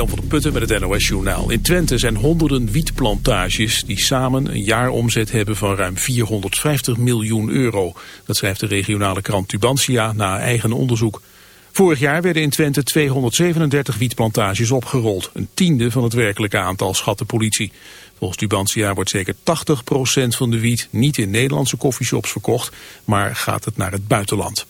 Jan van der Putten met het NOS Journaal. In Twente zijn honderden wietplantages die samen een jaaromzet hebben van ruim 450 miljoen euro. Dat schrijft de regionale krant Tubantia na eigen onderzoek. Vorig jaar werden in Twente 237 wietplantages opgerold. Een tiende van het werkelijke aantal, schat de politie. Volgens Tubantia wordt zeker 80% van de wiet niet in Nederlandse koffieshops verkocht, maar gaat het naar het buitenland.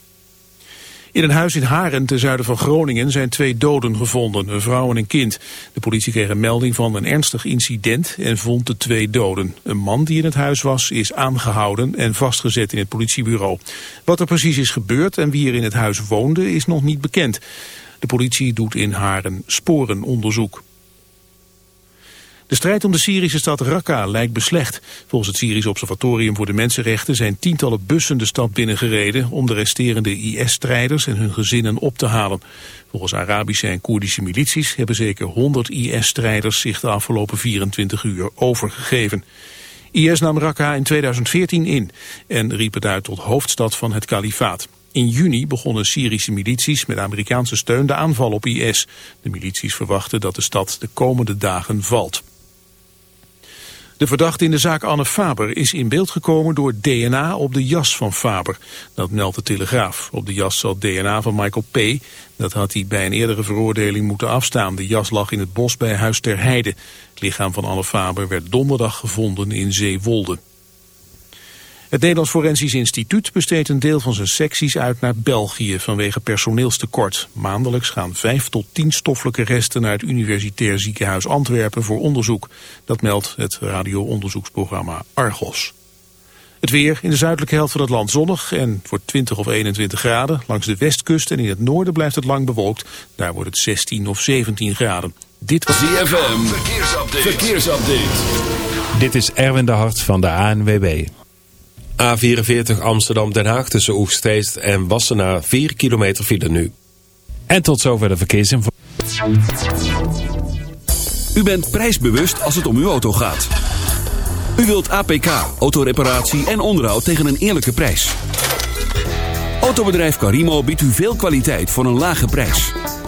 In een huis in Haren, ten zuiden van Groningen, zijn twee doden gevonden, een vrouw en een kind. De politie kreeg een melding van een ernstig incident en vond de twee doden. Een man die in het huis was, is aangehouden en vastgezet in het politiebureau. Wat er precies is gebeurd en wie er in het huis woonde, is nog niet bekend. De politie doet in Haren sporenonderzoek. De strijd om de Syrische stad Raqqa lijkt beslecht. Volgens het Syrisch Observatorium voor de Mensenrechten zijn tientallen bussen de stad binnengereden om de resterende IS-strijders en hun gezinnen op te halen. Volgens Arabische en Koerdische milities hebben zeker 100 IS-strijders zich de afgelopen 24 uur overgegeven. IS nam Raqqa in 2014 in en riep het uit tot hoofdstad van het kalifaat. In juni begonnen Syrische milities met Amerikaanse steun de aanval op IS. De milities verwachten dat de stad de komende dagen valt. De verdachte in de zaak Anne Faber is in beeld gekomen door DNA op de jas van Faber. Dat meldt de Telegraaf. Op de jas zat DNA van Michael P. Dat had hij bij een eerdere veroordeling moeten afstaan. De jas lag in het bos bij Huis ter Heide. Het lichaam van Anne Faber werd donderdag gevonden in Zeewolde. Het Nederlands Forensisch Instituut besteedt een deel van zijn secties uit naar België vanwege personeelstekort. Maandelijks gaan vijf tot tien stoffelijke resten naar het Universitair Ziekenhuis Antwerpen voor onderzoek. Dat meldt het radio-onderzoeksprogramma Argos. Het weer in de zuidelijke helft van het land zonnig en voor 20 of 21 graden. Langs de westkust en in het noorden blijft het lang bewolkt. Daar wordt het 16 of 17 graden. Dit was ZFM. Verkeersupdate. Verkeersupdate. Dit is Erwin de Hart van de ANWB. A44 Amsterdam-Den Haag tussen Oegstreest en Wassenaar 4 kilometer file nu. En tot zover de verkeersinformatie. U bent prijsbewust als het om uw auto gaat. U wilt APK, autoreparatie en onderhoud tegen een eerlijke prijs. Autobedrijf Carimo biedt u veel kwaliteit voor een lage prijs.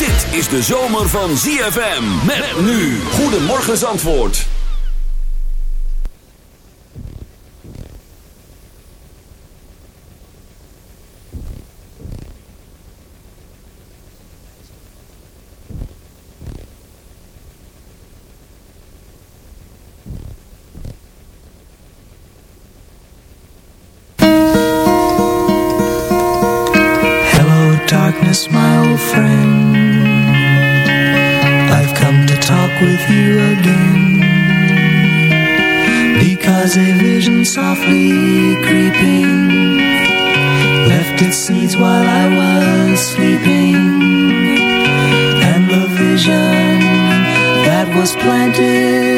Dit is de zomer van ZFM. Met nu. Goedemorgen Zandvoort. Darkness, my old friend. With you again. Because a vision softly creeping left its seeds while I was sleeping. And the vision that was planted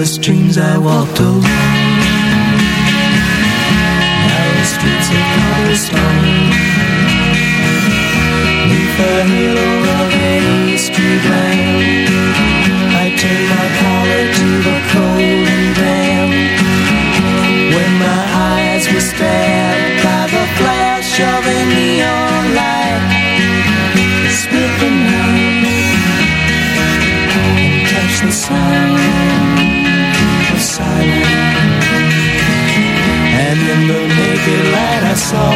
restless dreams I walked alone. Narrow streets of cobblestone. Neath the halo of a street. naked light I saw.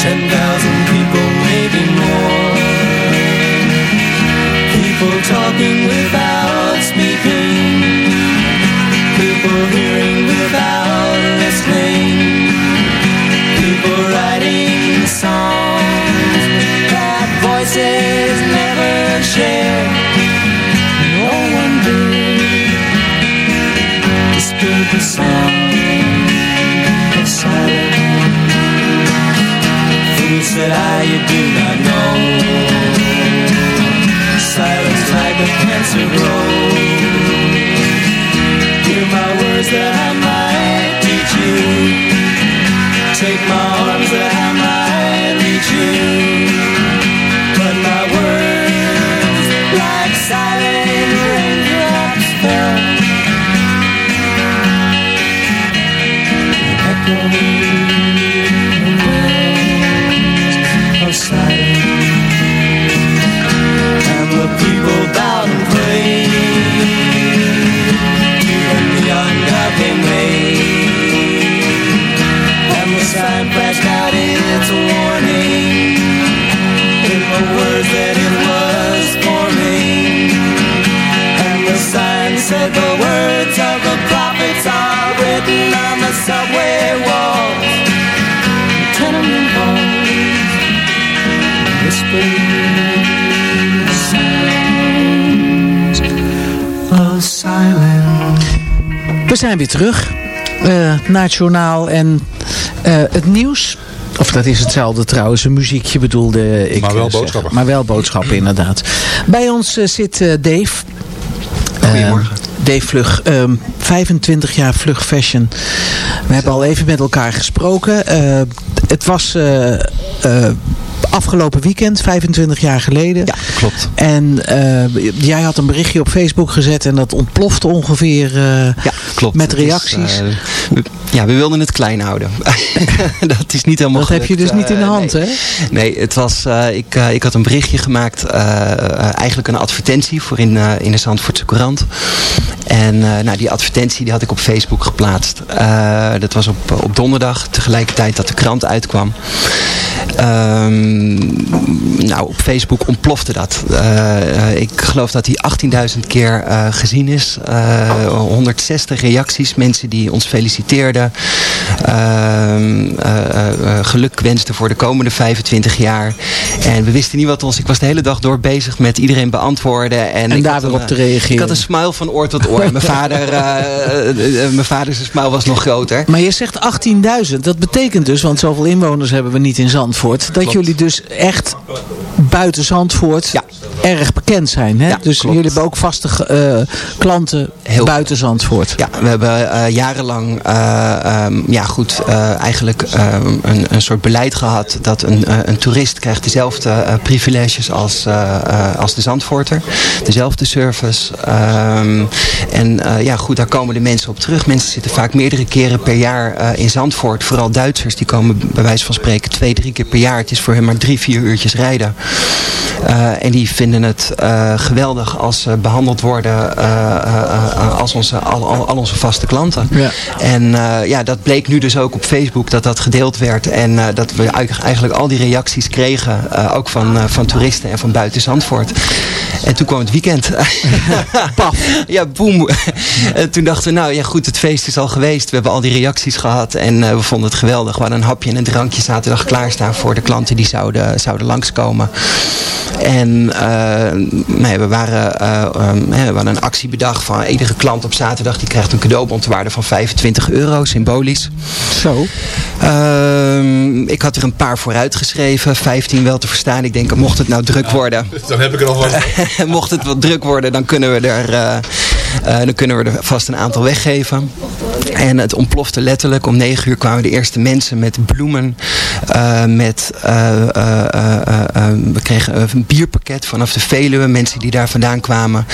Ten thousand people, maybe more. People talking without speaking. People hearing without listening. People writing songs that voices never share. No one did disturb the sound. Said I, do not know. Silence like a cancer grows. We zijn weer terug eh, naar het journaal en eh, het nieuws. Of dat is hetzelfde trouwens, een muziekje bedoelde ik. Maar wel eh, boodschappen. Maar wel boodschappen, inderdaad. Bij ons eh, zit eh, Dave. Goedemorgen. Eh, Dave Vlug, ehm, 25 jaar Vlug Fashion. We hebben al even met elkaar gesproken. Eh, het was eh, eh, afgelopen weekend, 25 jaar geleden. Ja, klopt. En eh, jij had een berichtje op Facebook gezet en dat ontplofte ongeveer eh, Ja, klopt. met reacties. eh, we- ja, we wilden het klein houden. dat is niet helemaal dat heb je dus niet in de hand, nee. hè? Nee, het was, ik, ik had een berichtje gemaakt, eigenlijk een advertentie voor in, in de Zandvoortse Courant. En eh, nou, die advertentie die had ik op Facebook geplaatst. Eh, dat was op, op donderdag, tegelijkertijd dat de krant uitkwam. Ehm, nou, op Facebook ontplofte dat. Eh, ik geloof dat die 18.000 keer gezien is. Eh, 160 reacties, mensen die ons feliciteerden. Ehm, eh, eh, eh, geluk wensten voor de komende 25 jaar. En we wisten niet wat ons... Ik was de hele dag door bezig met iedereen beantwoorden. En, En daar weer op te reageren. Ik had een smile van oor tot oor. Mijn vader, eh, mijn vader zijn smile was nog groter. Maar je zegt 18.000. Dat betekent dus, want zoveel inwoners hebben we niet in Zandvoort. Dat Klopt. jullie dus echt buiten Zandvoort Ja. erg bekend zijn. Hè? Ja, dus klopt. jullie hebben ook vaste klanten Heel buiten Zandvoort. Ja, we hebben jarenlang eh, ehm, ja, goed, eigenlijk ehm, een, een soort beleid gehad dat een, een toerist krijgt dezelfde privileges als, als de Zandvoorter. Dezelfde service. ehm, en eh, ja, goed, daar komen de mensen op terug. Mensen zitten vaak meerdere keren per jaar eh, in Zandvoort. Vooral Duitsers, die komen bij wijze van spreken twee, drie keer per jaar. Het is voor hen maar drie, vier uurtjes rijden. Eh, en die vinden het geweldig als ze behandeld worden als onze, al, al, al onze vaste klanten. Ja. En ja, dat bleek nu dus ook op Facebook dat dat gedeeld werd. En dat we eigenlijk- al die reacties kregen. ook van, van toeristen en van buiten Zandvoort. En toen kwam het weekend. Paf. Ja, boem. En toen dachten we, nou ja goed, het feest is al geweest. We hebben al die reacties gehad. En eh, we vonden het geweldig. We hadden een hapje en een drankje zaterdag klaarstaan voor de klanten die zouden, zouden langskomen. En eh, nee, we, waren, eh, ehm, hè, we hadden een actie bedacht van iedere klant op zaterdag die krijgt een cadeaubon te waarde van 25 euro, symbolisch. Zo. Ehm, ik had er een paar voor uitgeschreven, 15 wel te verstaan. Ik denk, mocht het nou druk worden, Dan heb ik er nog wat. mocht het wat druk worden, dan kunnen we er, eh, eh, dan kunnen we er vast een aantal weggeven. En het ontplofte letterlijk. Om negen uur kwamen de eerste mensen met bloemen. eh, met, eh, eh, eh, eh, eh, we kregen een bierpakket vanaf de Veluwe. Mensen die daar vandaan kwamen.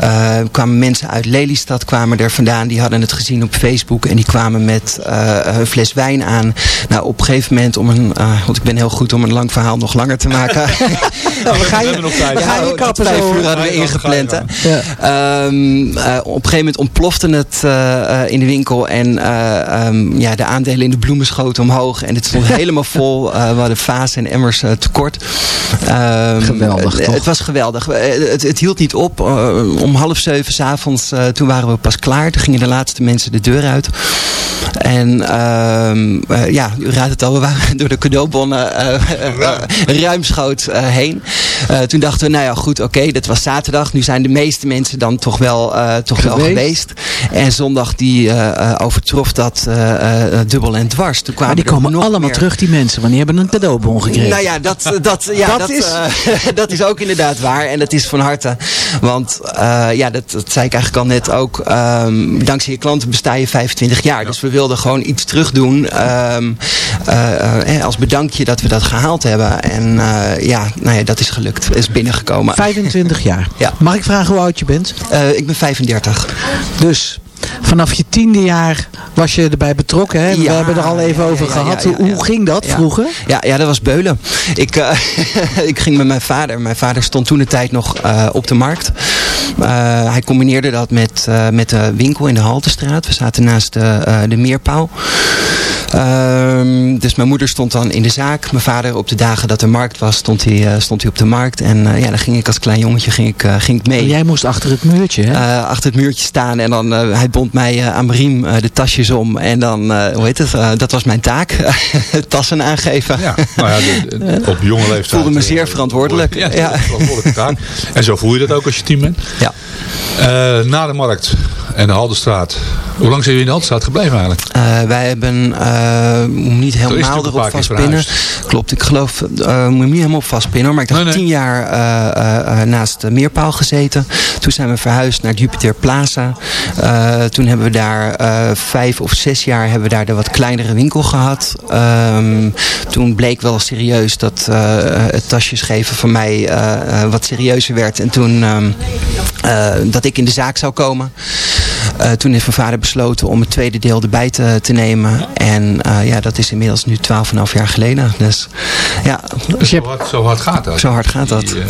Eh, kwamen mensen uit Lelystad kwamen er vandaan. Die hadden het gezien op Facebook. En die kwamen met eh, een fles wijn aan. Nou, op een gegeven moment, om een, eh, want ik ben heel goed om een lang verhaal nog langer te maken. Nou, we gaan je, hebben nog tijd. we gaan je tot kappen vijf zo. uur hadden we ingepland. Ja. Ehm, eh, op een gegeven moment ontplofte het eh, eh, in de winkel. En eh, ehm, ja, de aandelen in de bloemen schoten omhoog. En het stond helemaal vol. Eh, we hadden vazen en emmers eh, tekort. Ehm, Geweldig, toch? Het was geweldig. Het, het hield niet op. Om half zeven s'avonds, uh, toen waren we pas klaar. Toen gingen de laatste mensen de deur uit. En ehm, eh, ja, u raadt het al, we waren door de cadeaubonnen ruimschoots eh, heen. Eh, toen dachten we, nou ja goed, oké, dat was zaterdag. Nu zijn de meeste mensen dan toch wel, eh, toch wel Geweest. En zondag die eh, eh, overtrof dat dubbel en dwars. Toen kwamen Maar die komen nog allemaal meer. terug, die mensen. Want die hebben een cadeaubon gekregen. Nou ja, dat, dat, ja, Dat dat, is- dat is ook inderdaad waar. En dat is van harte. Want ja, dat, dat zei ik eigenlijk al net ook. ehm, dankzij je klanten besta je 25 jaar. Dus we wilden gewoon iets terugdoen. ehm, eh, eh, als bedankje dat we dat gehaald hebben. En ja, nou ja, dat is gelukt. Is binnengekomen. 25 jaar. Ja. Mag ik vragen hoe oud je bent? Ik ben 35. Dus vanaf je tiende jaar was je erbij betrokken. Hè? We hebben er al even over ja, gehad. ja, hoe, ging dat vroeger? Ja, ja, dat was beulen. Ik, eh, ik ging met mijn vader. Mijn vader stond toen de tijd nog eh, op de markt. Eh, hij combineerde dat met, met de winkel in de Haltestraat. We zaten naast de, de meerpaal. Ehm, dus mijn moeder stond dan in de zaak. Mijn vader op de dagen dat er markt was, stond hij, eh, stond hij op de markt. En eh, ja, dan ging ik als klein jongetje ging ik, eh, ging ik mee. Jij moest achter het muurtje. Hè? Eh, achter het muurtje staan en dan eh, hij bond mij eh, aan mijn riem eh, de tasjes om en dan, eh, hoe heet het, eh, dat was mijn taak, tassen aangeven. Ja, nou ja, de- de- op jonge leeftijd. voelde me zeer verantwoordelijk. Ja, Ja. verantwoordelijke taak. En zo voel je dat ook als je team bent. Ja. Eh, na de markt en de Haldenstraat. Hoe lang zijn jullie in de Haldenstraat gebleven eigenlijk? Eh, wij hebben eh, moet niet helemaal erop vastpinnen. Klopt, ik geloof, eh moet je niet helemaal op vastpinnen hoor. Maar ik dacht Nee, nee. tien jaar eh, naast de Meerpaal gezeten. Toen zijn we verhuisd naar Jupiter Plaza. Toen hebben we daar vijf of zes jaar hebben we daar de wat kleinere winkel gehad. Ehm, toen bleek wel serieus dat het tasjes geven van mij wat serieuzer werd. En toen ehm, eh, dat ik in de zaak zou komen. Toen heeft mijn vader besloten om het tweede deel erbij te, te nemen. En eh, ja, dat is inmiddels nu 12,5 jaar geleden. Dus ja, Dus je Zo hard, zo hard gaat dat. zo hard gaat dat. Die, eh,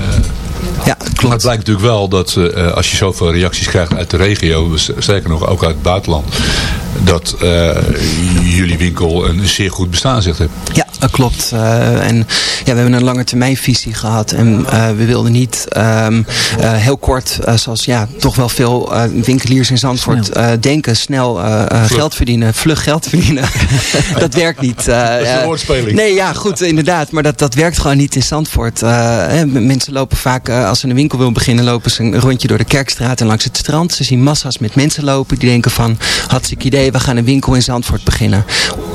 Ja, Maar het klopt. blijkt natuurlijk wel dat eh, als je zoveel reacties krijgt uit de regio, s- sterker nog ook uit het buitenland, dat eh, jullie winkel een zeer goed bestaansrecht heeft. Ja, dat klopt. Eh, en ja, we hebben een lange termijnvisie gehad. En eh, we wilden niet ehm, eh, heel kort, eh, zoals ja, toch wel veel eh, winkeliers in Zandvoort eh, denken, snel eh, eh, geld verdienen, vlug geld verdienen. dat werkt niet. eh, Dat is een eh, woordspeling. Nee, ja, goed, inderdaad. Maar dat, dat werkt gewoon niet in Zandvoort. Eh, hè, mensen lopen vaak, eh, als ze een winkel willen beginnen, lopen ze een rondje door de Kerkstraat en langs het strand. Ze zien massa's met mensen lopen die denken van, hartstikke idee, we gaan een winkel in Zandvoort beginnen.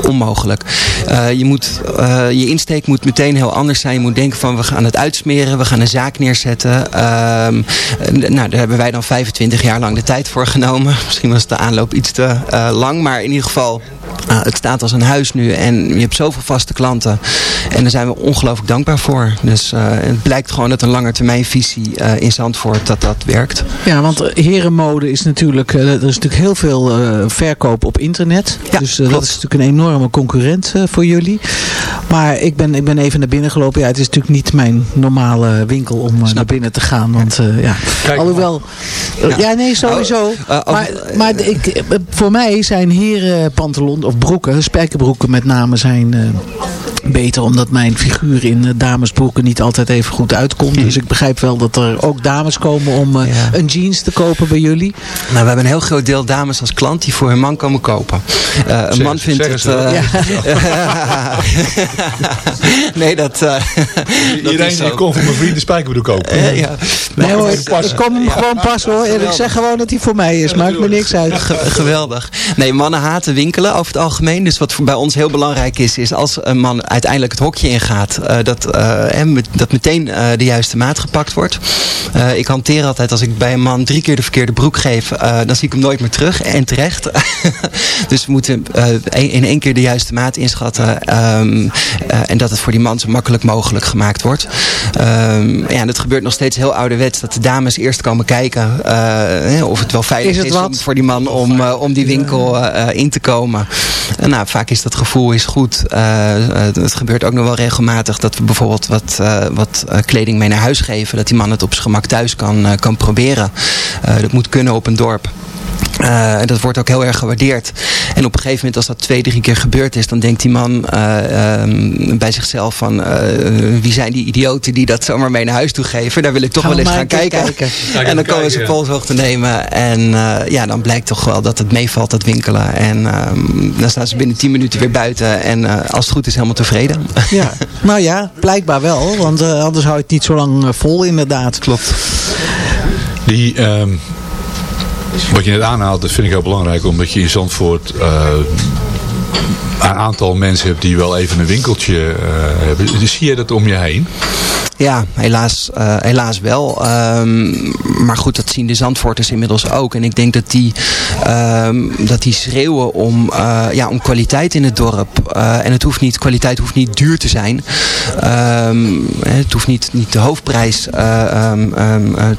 Onmogelijk. Eh, je, moet, eh, je insteek moet meteen heel anders zijn. Je moet denken van, we gaan het uitsmeren, we gaan een zaak neerzetten. Ehm, eh, nou, daar hebben wij dan 25 jaar lang de tijd voor genomen. Misschien was de aanloop iets te eh, lang, maar in ieder geval, eh, het staat als een huis nu en je hebt zoveel vaste klanten. En daar zijn we ongelooflijk dankbaar voor. Dus het blijkt gewoon dat een langetermijnvisie in Zandvoort, dat dat werkt. Ja, want herenmode is natuurlijk, er is natuurlijk heel veel verkoop op internet. Ja, dus dat is natuurlijk een enorme concurrent voor jullie. Maar ik ben, ik ben even naar binnen gelopen. Ja, het is natuurlijk niet mijn normale winkel om eh, naar binnen te gaan. Want eh, ja, Kijk, alhoewel... eh, ja, nee, sowieso. Eh, maar maar ik, eh, voor mij zijn herenpantalon of broeken, spijkerbroeken met name, zijn... beter omdat mijn figuur in eh, damesbroeken niet altijd even goed uitkomt. Dus ik begrijp wel dat er ook dames komen om eh, Ja. een jeans te kopen bij jullie. Nou, we hebben een heel groot deel dames als klant die voor hun man komen kopen. Eh, een man vindt het... eh, nee, dat, eh, dat is Iedereen die kon voor mijn vrienden spijkerbroek kopen. Eh, ja. Nee hoor, ik, kom hem gewoon pas hoor. En ik zeg gewoon dat hij voor mij is. Maakt me niks uit. Ge- geweldig. Nee, mannen haten winkelen over het algemeen. Dus wat voor bij ons heel belangrijk is, is als een man uiteindelijk het hokje ingaat, eh, dat, eh, dat meteen eh, de juiste maat gepakt wordt. Ik hanteer altijd, als ik bij een man drie keer de verkeerde broek geef, dan zie ik hem nooit meer terug. En terecht. dus we moeten in één keer de juiste maat inschatten. ehm, eh, en dat het voor die man zo makkelijk mogelijk gemaakt wordt. Ehm, ja, en dat gebeurt nog steeds heel ouderwets. Dat de dames eerst komen kijken eh, of het wel veilig Is het om voor die man om, om die winkel in te komen. En nou, vaak is dat gevoel is goed. Het gebeurt ook nog wel regelmatig dat we bijvoorbeeld wat, eh, wat eh, kleding mee naar huis geven. Dat die man het op zijn gemak thuis kan, eh, kan proberen. Dat moet kunnen op een dorp. Eh, en dat wordt ook heel erg gewaardeerd. En op een gegeven moment als dat twee, drie keer gebeurd is... dan denkt die man eh, ehm, bij zichzelf van... eh, wie zijn die idioten die dat zomaar mee naar huis toe geven? Daar wil ik toch Gaan wel we eens gaan kijken. kijken. En dan komen ze polshoogte nemen. En eh, ja, dan blijkt toch wel dat het meevalt, dat winkelen. En ehm, dan staan ze binnen 10 minuten weer buiten. En eh, als het goed is helemaal tevreden. Ja, nou ja, blijkbaar wel. Want anders hou je het niet zo lang vol inderdaad. Klopt. Die, ehm, wat je net aanhaalt, dat vind ik heel belangrijk. Omdat je in Zandvoort eh, een aantal mensen hebt die wel even een winkeltje eh, hebben. Zie je dat om je heen? Ja, helaas, eh, helaas wel. Ehm, maar goed, dat zien de Zandvoorters inmiddels ook. En ik denk dat die, ehm, dat die schreeuwen om, eh, ja, om kwaliteit in het dorp. Eh, en het hoeft niet, kwaliteit hoeft niet duur te zijn. Ehm, het hoeft niet, niet de hoofdprijs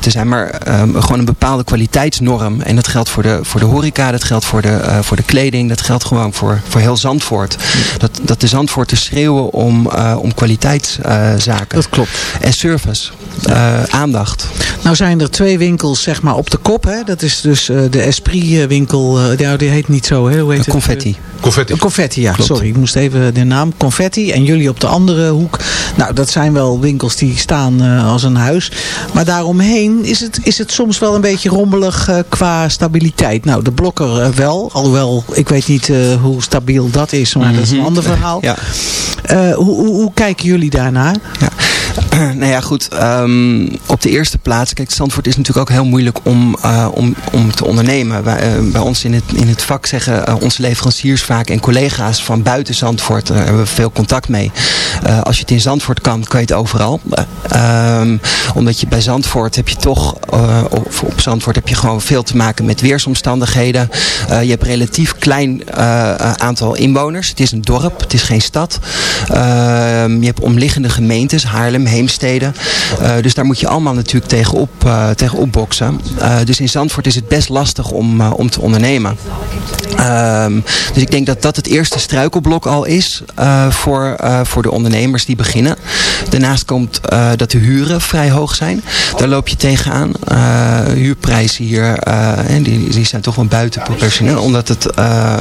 te zijn, maar gewoon een bepaalde kwaliteitsnorm. En dat geldt voor de, voor de horeca, dat geldt voor de, voor de kleding, dat geldt gewoon voor, voor heel Zandvoort. Dat, dat de Zandvoorters schreeuwen om, om kwaliteitszaken. Dat klopt. En service. Eh, aandacht. Nou zijn er twee winkels zeg maar op de kop. Hè? Dat is dus eh, de Esprit winkel. eh, die heet niet zo. Hè? Hoe heet het? confetti. Confetti. Confetti, ja. Klopt. Sorry, ik moest even de naam. Confetti. En jullie op de andere hoek. Nou, dat zijn wel winkels die staan eh, als een huis. Maar daaromheen is het, is het soms wel een beetje rommelig qua stabiliteit. Nou, de blokker wel. Alhoewel, ik weet niet eh, hoe stabiel dat is. Maar dat is een ander verhaal. Ja. Eh, hoe, hoe, hoe kijken jullie daarnaar? Ja. nou ja, goed. ehm, op de eerste plaats, kijk, Zandvoort is natuurlijk ook heel moeilijk om, eh, om, om te ondernemen. Eh, bij ons in het, in het vak zeggen eh, onze leveranciers vaak en collega's van buiten Zandvoort, daar hebben we veel contact mee. Als je het in Zandvoort kan, kan je het overal. Eh, ehm, omdat je bij Zandvoort heb je toch, of op Zandvoort heb je gewoon veel te maken met weersomstandigheden. Je hebt relatief klein aantal inwoners. Het is een dorp, het is geen stad. Ehm, je hebt omliggende gemeentes, Haarlem, Heemstede. Eh, dus daar moet je allemaal natuurlijk tegenop, eh tegenop boksen. Eh, dus in Zandvoort is het best lastig om, om te ondernemen. Ehm, dus ik denk dat dat het eerste struikelblok al is voor, voor de ondernemers die beginnen. Daarnaast komt dat de huren vrij hoog zijn. Daar loop je tegenaan. Huurprijzen hier en die, die zijn toch wel buiten proportioneel. Omdat het eh,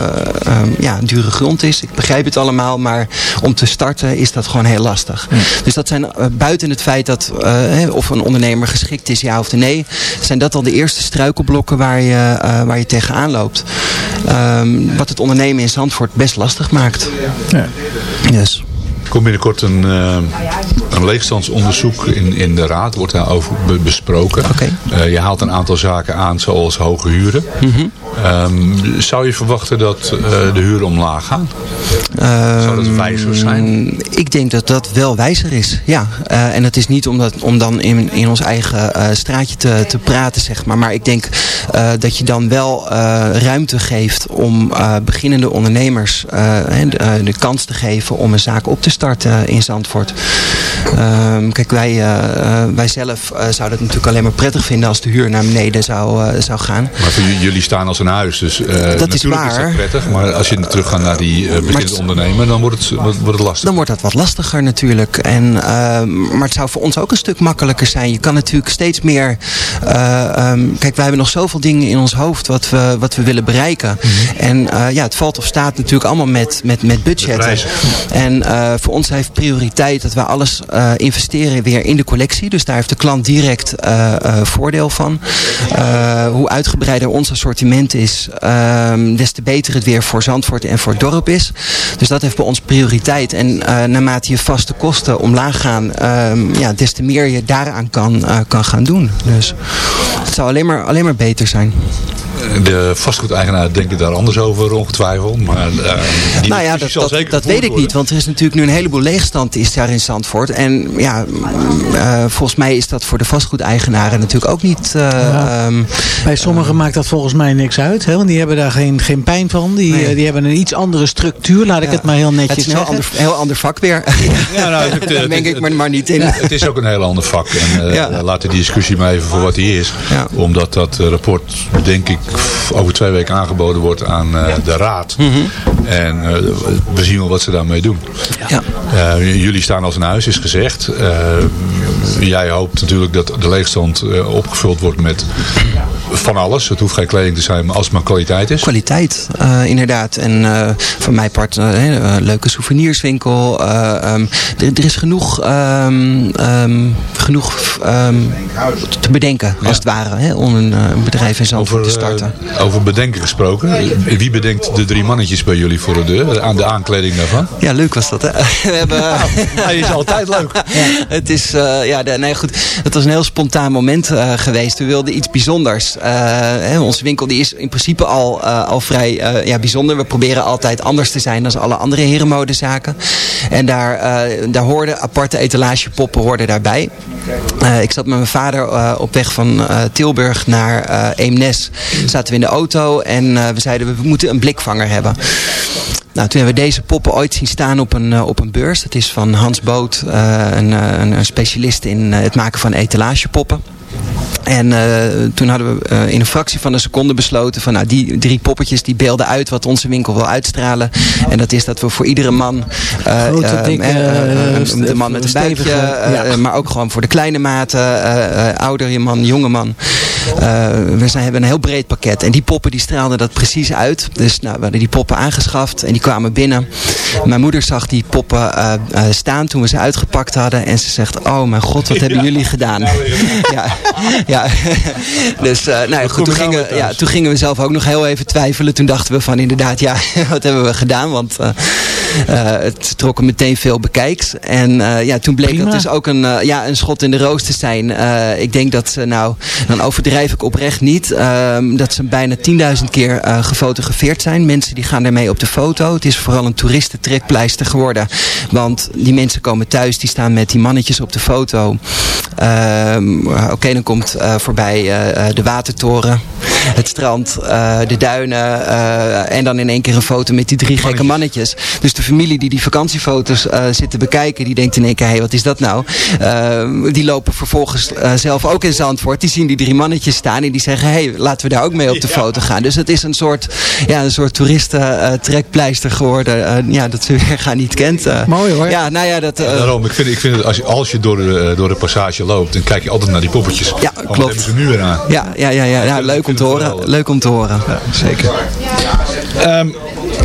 ehm, ja, een dure grond is. Ik begrijp het allemaal. Maar om te starten is dat gewoon heel lastig. Dus dat zijn buiten het feit dat eh, hè, of een ondernemer geschikt is ja of nee. Zijn dat al de eerste struikelblokken waar je, eh, waar je tegenaan loopt. Ehm, wat het ondernemen in Zandvoort best lastig maakt. Yes. Er komt binnenkort een, eh, een leegstandsonderzoek in, in de raad. Wordt daarover be- besproken. Eh, je haalt een aantal zaken aan zoals hoge huren. Ehm, zou je verwachten dat eh, de huren omlaag gaan? Zou dat wijzer zijn? Ehm, Ik denk dat dat wel wijzer is, ja. En dat is niet omdat, om dan in, in ons eigen straatje te, te praten, zeg maar. Maar ik denk dat je dan wel ruimte geeft om beginnende ondernemers de, de kans te geven om een zaak op te starten in Zandvoort. Ehm, kijk, wij, eh, eh, wij zelf eh, zouden het natuurlijk alleen maar prettig vinden als de huur naar beneden zou, eh, zou gaan. Maar voor jullie staan als een huis, dus eh, natuurlijk is, waar. dat prettig. Maar als je terug gaat naar die uh, beginnend het- ondernemer, dan wordt het, wordt het lastig. Dan wordt dat wat lastiger natuurlijk. En, ehm, maar het zou voor ons ook een stuk makkelijker zijn. Je kan natuurlijk steeds meer... eh, ehm, kijk, wij hebben nog zoveel dingen in ons hoofd wat we, wat we willen bereiken. En eh, ja, het valt of staat natuurlijk allemaal met, met, met budgetten. En eh, voor ons heeft prioriteit dat we alles eh, investeren weer in de collectie. Dus daar heeft de klant direct eh, eh, voordeel van. Hoe uitgebreider ons assortiment is, ehm, des te beter het weer voor Zandvoort en voor het dorp is. Dus dat heeft bij ons prioriteit. En naarmate je vaste kosten omlaag gaan, ehm, ja, des te meer je daaraan kan, kan gaan doen. Dus het zou alleen maar, alleen maar beter zijn. De vastgoedeigenaar denken daar anders over, ongetwijfeld. Maar die nou ja, dat, dat, dat weet ik niet. Want er is natuurlijk nu een heleboel leegstand is daar in Zandvoort. En ja, eh, volgens mij is dat voor de vastgoedeigenaren natuurlijk ook niet... eh, Ja. ehm, Bij sommigen maakt dat volgens mij niks uit. Hè? Want die hebben daar geen, geen pijn van. Die, Nee. eh, die hebben een iets andere structuur. Laat ik Ja. het maar heel netjes het is een heel ander, heel ander vak weer. Ja, nou, het- Daar het- denk ik maar niet in. Het is ook een heel ander vak. En eh, Ja. laten die discussie maar even voor wat die is. Ja. Omdat dat eh, rapport, denk ik, over twee weken aangeboden wordt aan eh, de raad. Mhm. En eh, we zien wel wat ze daarmee doen. Ja. Eh, jullie staan als een huis, is gezegd. Eh, jij hoopt natuurlijk dat de leegstand eh, opgevuld wordt met van alles. Het hoeft geen kleding te zijn, maar als het maar kwaliteit is. Kwaliteit, eh, inderdaad. En eh, van mijn part hè, eh, leuke souvenirswinkel. eh, ehm, er, is genoeg, ehm, ehm, genoeg te bedenken, als het ware, hè, om een, een bedrijf in Zandvoort te starten. over bedenken gesproken. Wie bedenkt de drie mannetjes bij jullie voor de deur? Aan de aankleding daarvan? Ja, leuk was dat, hè? We hebben... Hij is altijd leuk. Het is, ja, nee goed, het was een heel spontaan moment geweest. We wilden iets bijzonders. Eh, onze winkel die is in principe al, eh, al vrij eh, ja, bijzonder. We proberen altijd anders te zijn dan alle andere herenmodezaken. En daar, daar hoorden aparte etalagepoppen hoorden daarbij. Ik zat met mijn vader op weg van Tilburg naar Eemnes. Zaten we in de auto en we zeiden we moeten een blikvanger hebben. Nou, toen hebben we deze poppen ooit zien staan op een, op een beurs. Dat is van Hans Boot, een, een, specialist in het maken van etalagepoppen. En eh, toen hadden we eh, in een fractie van een seconde besloten van nou, die drie poppetjes die beelden uit wat onze winkel wil uitstralen. En dat is dat we voor iedere man, eh, Grote, dikke, de man met een stevige, ja. maar ook gewoon voor de kleine maten, eh, eh, oudere man, jonge man. Eh, we zijn, hebben een heel breed pakket. En die poppen die straalden dat precies uit. Dus nou, we hadden die poppen aangeschaft en die kwamen binnen. Mijn moeder zag die poppen eh, eh, staan toen we ze uitgepakt hadden. En ze zegt, oh mijn god, wat hebben jullie gedaan? ja, ja. dus eh, nou ja, goed, toen, gingen, ja, toen gingen we zelf ook nog heel even twijfelen. Toen dachten we van inderdaad, ja, wat hebben we gedaan? Want eh, eh, het trok meteen veel bekijks. En ja, toen bleek Prima. dat dus ook een, ja, een schot in de roos te zijn. Ik denk dat ze nou, dan overdrijf ik oprecht niet, ehm, dat ze bijna 10.000 keer gefotografeerd zijn. Mensen die gaan ermee op de foto. Het is vooral een toeristentrekpleister geworden. Want die mensen komen thuis, die staan met die mannetjes op de foto. Ehm, Oké, dan komt eh, voorbij eh, eh, de watertoren, het strand, eh, de duinen. eh, en dan in één keer een foto met die drie gekke mannetjes. Dus de familie die die vakantiefoto's eh, zit te bekijken, die denkt in één keer, hé, hey, wat is dat nou? Ehm, die lopen vervolgens zelf ook in Zandvoort. Die zien die drie mannetjes staan en die zeggen, hé, hey, laten we daar ook mee op de foto gaan. Dus het is een soort, ja, een soort toeristen-trekpleister geworden. eh, ja, dat ze weer gaan niet kent. Mooi hoor. Ja, nou ja, dat... eh, Daarom, ik vind, ik vind het, als je, als je door, de, door de passage loopt, dan kijk je altijd naar die poppetjes. Ja, Oh, klopt. hebben ze nu weer aan? ja, ja, ja, ja, ja, leuk om te horen. Leuk om te horen. Zeker. Ehm,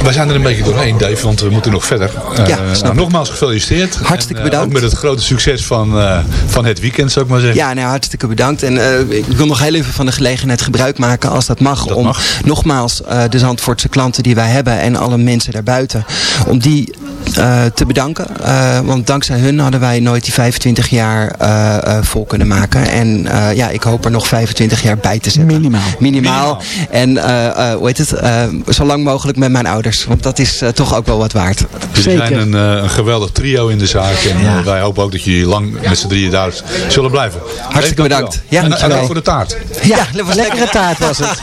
wij zijn er een beetje doorheen, Dave, want we moeten nog verder. Eh, Ja, nou, nogmaals gefeliciteerd. Hartstikke En, eh, bedankt. Ook met het grote succes van, eh, van het weekend, zou ik maar zeggen. Ja, nou, hartstikke bedankt. En eh, ik wil nog heel even van de gelegenheid gebruik maken, als dat mag, Dat om mag. nogmaals eh, de Zandvoortse klanten die wij hebben en alle mensen daarbuiten, om die eh, te bedanken. Eh, want dankzij hun hadden wij nooit die 25 jaar eh, eh, vol kunnen maken. En eh, ja, ik hoop er nog 25 jaar bij te zetten. Minimaal. Minimaal. En eh, eh, hoe heet het? Eh, zo lang mogelijk met mijn ouders. Want dat is eh, toch ook wel wat waard. Jullie zijn een, eh, een geweldig trio in de zaak. En Ja. eh, wij hopen ook dat jullie lang met z'n drieën daar zullen blijven. Hartstikke bedankt. Ja, en, en dankjewel. ook voor de taart. Ja, dat was Lekkere lekker. taart was het.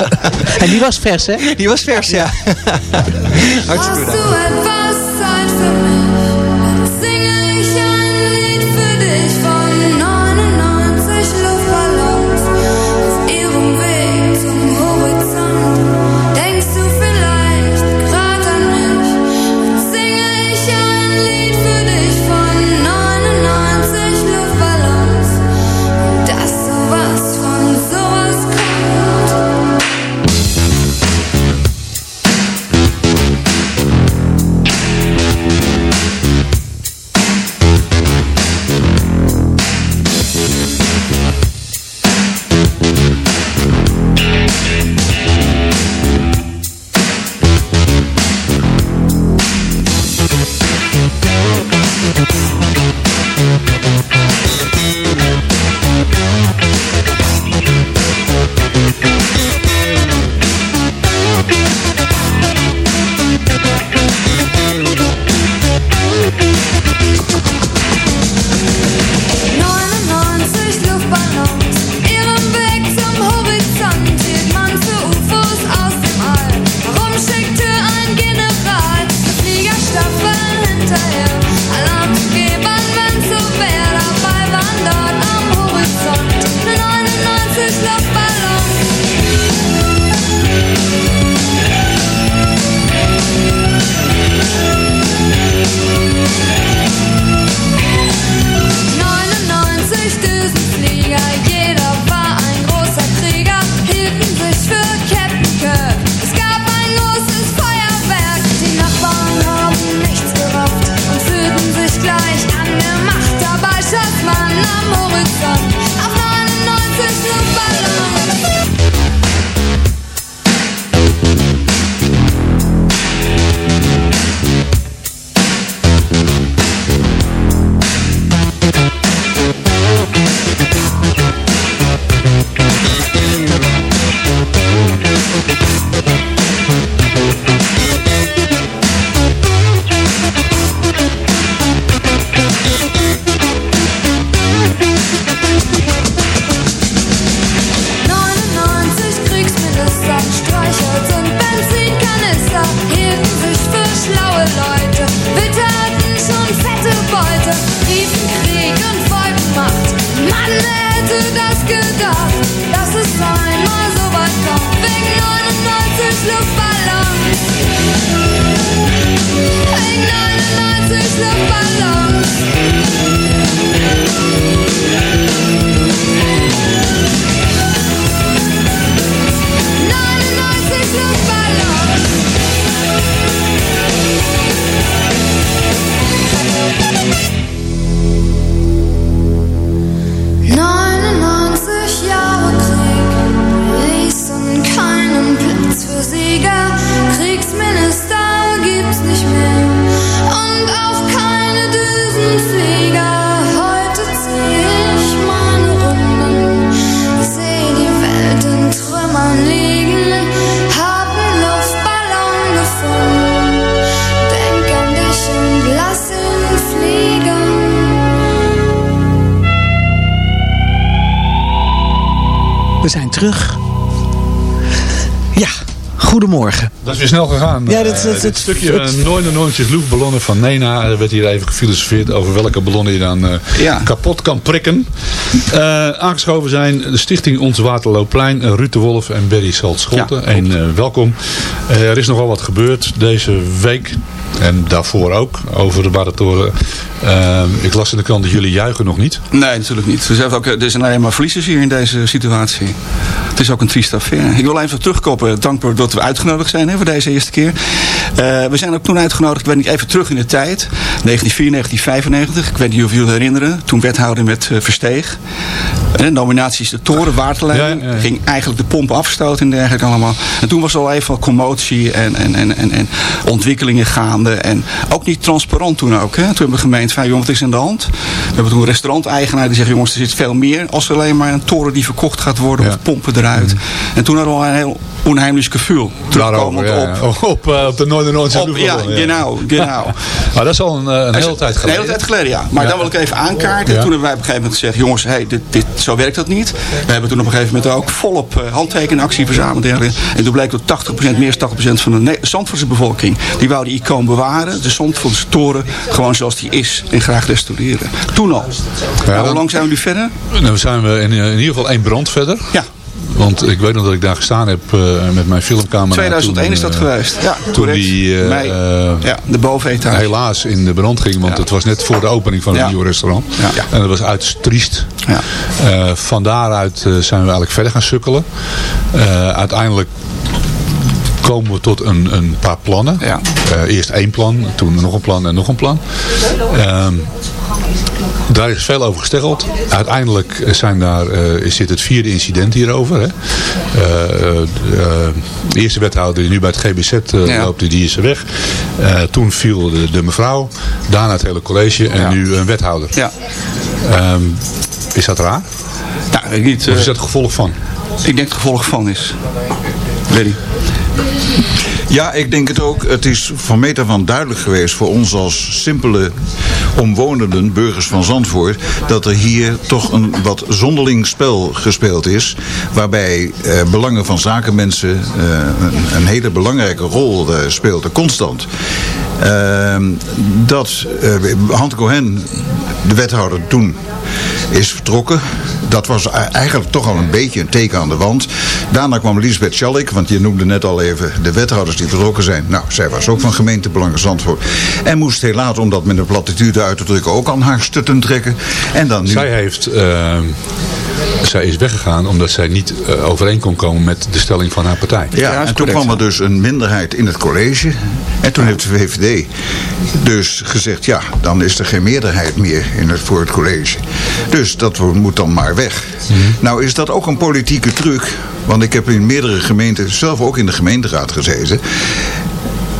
en die was vers, hè? Die was vers, ja. Hartstikke bedankt. Snel gegaan. Ja, dat- Eh, dit stukje het- uh, 99 luchtballonnen van Nena. Er werd hier even gefilosofeerd over welke ballonnen je dan eh, Ja. kapot kan prikken. Eh, aangeschoven zijn de stichting Ons Waterloopplein. eh, Ruud de Wolf en Berry Salt-Scholte. Ja, en eh, welkom. Eh, er is nogal wat gebeurd deze week. En daarvoor ook. Over de Watertoren. Eh, ik las in de krant dat jullie juichen nog niet. Nee, natuurlijk niet. Er zijn, ook, er zijn alleen maar verliezers hier in deze situatie. Het is ook een trieste affaire. Ik wil even terugkoppen. Dankbaar dat we uitgenodigd zijn hè, voor deze eerste keer. Eh, we zijn ook toen uitgenodigd, ik niet, even terug in de tijd. 1904, 1995. Ik weet niet of jullie het herinneren. Toen wethouder met eh, Versteeg. Eh, nominaties de toren, waterleiding. Ja, ja, ja. Ging eigenlijk de pomp afstoten en dergelijke allemaal. En toen was er al even wat commotie en, en, en, en, en ontwikkelingen gaande. En ook niet transparant toen ook. Hè. Toen hebben we gemeend van, joh, wat is aan de hand? We hebben toen een restauranteigenaar die zegt, jongens, er zit veel meer als alleen maar een toren die verkocht gaat worden of pompen eruit. En toen hadden we al een heel onheimlich gevoel. Terugkomend ja. op, Op, eh, op de 99 op, ja, genau, genau. Maar dat is al een, eh, een hele tijd Een geleden. hele tijd geleden, ja. Maar Ja. dan wil ik even aankaarten. Ja. Toen hebben wij op een gegeven moment gezegd... jongens, hey, dit, dit, zo werkt dat niet. We hebben toen op een gegeven moment ook volop uh, handtekenactie verzameld. en. En toen bleek dat 80%, meer dan 80% van de Zandvoortse bevolking... die wou die icoon bewaren. De Zandvoortse toren gewoon zoals die is. En graag restaureren. Toen al. nou, hoe lang zijn we nu verder? Nou zijn we in, in ieder geval één brand verder. Ja, Want ik weet nog dat ik daar gestaan heb eh, met mijn filmcamera. 2001 toen, is dat eh, geweest. Ja, Toen correct. die eh, Mei. ja, de bovenetage. helaas in de brand ging. Want het was net voor de opening van het nieuwe restaurant. Ja. En dat was uiterst triest. Ja. Van daaruit zijn we eigenlijk verder gaan sukkelen. Uiteindelijk komen we tot een, een paar plannen. Ja. Eh, eerst één plan, toen nog een plan en nog een plan. Ehm, daar is veel over gesteggeld. Uiteindelijk zijn daar, eh, is dit het vierde incident hierover. Hè. Eh, eh, de eerste wethouder die nu bij het GBZ eh, Ja. loopt, die is er weg. Eh, toen viel de, de mevrouw, daarna het hele college en Ja. nu een wethouder. Ja. Ehm, is dat raar? Nou, ik niet. Of eh, is dat het gevolg van? ik denk het gevolg van is. Weet Ja, ik denk het ook. Het is van meet af aan duidelijk geweest voor ons als simpele omwonenden, burgers van Zandvoort, dat er hier toch een wat zonderling spel gespeeld is. Waarbij eh, belangen van zakenmensen eh, een, een hele belangrijke rol eh, speelden, constant. Ehm, dat eh Hans Cohen, de wethouder toen, is vertrokken. Dat was eigenlijk toch al een beetje een teken aan de wand. Daarna kwam Lisbeth Schallik, want je noemde net al even de wethouders die vertrokken zijn. Nou, zij was ook van gemeentebelangen Zandvoort. En moest helaas, om dat met een platitude uit te drukken, ook aan haar stutten trekken. En dan nu... Zij heeft... ehm, zij is weggegaan omdat zij niet eh, overeen kon komen met de stelling van haar partij. Ja, en toen kwam er dus een minderheid in het college. En toen heeft de VVD dus gezegd, ja, dan is er geen meerderheid meer in het, voor het college. Dus dat moet dan maar weg. Nou is dat ook een politieke truc. Want ik heb in meerdere gemeenten, zelf ook in de gemeenteraad gezeten.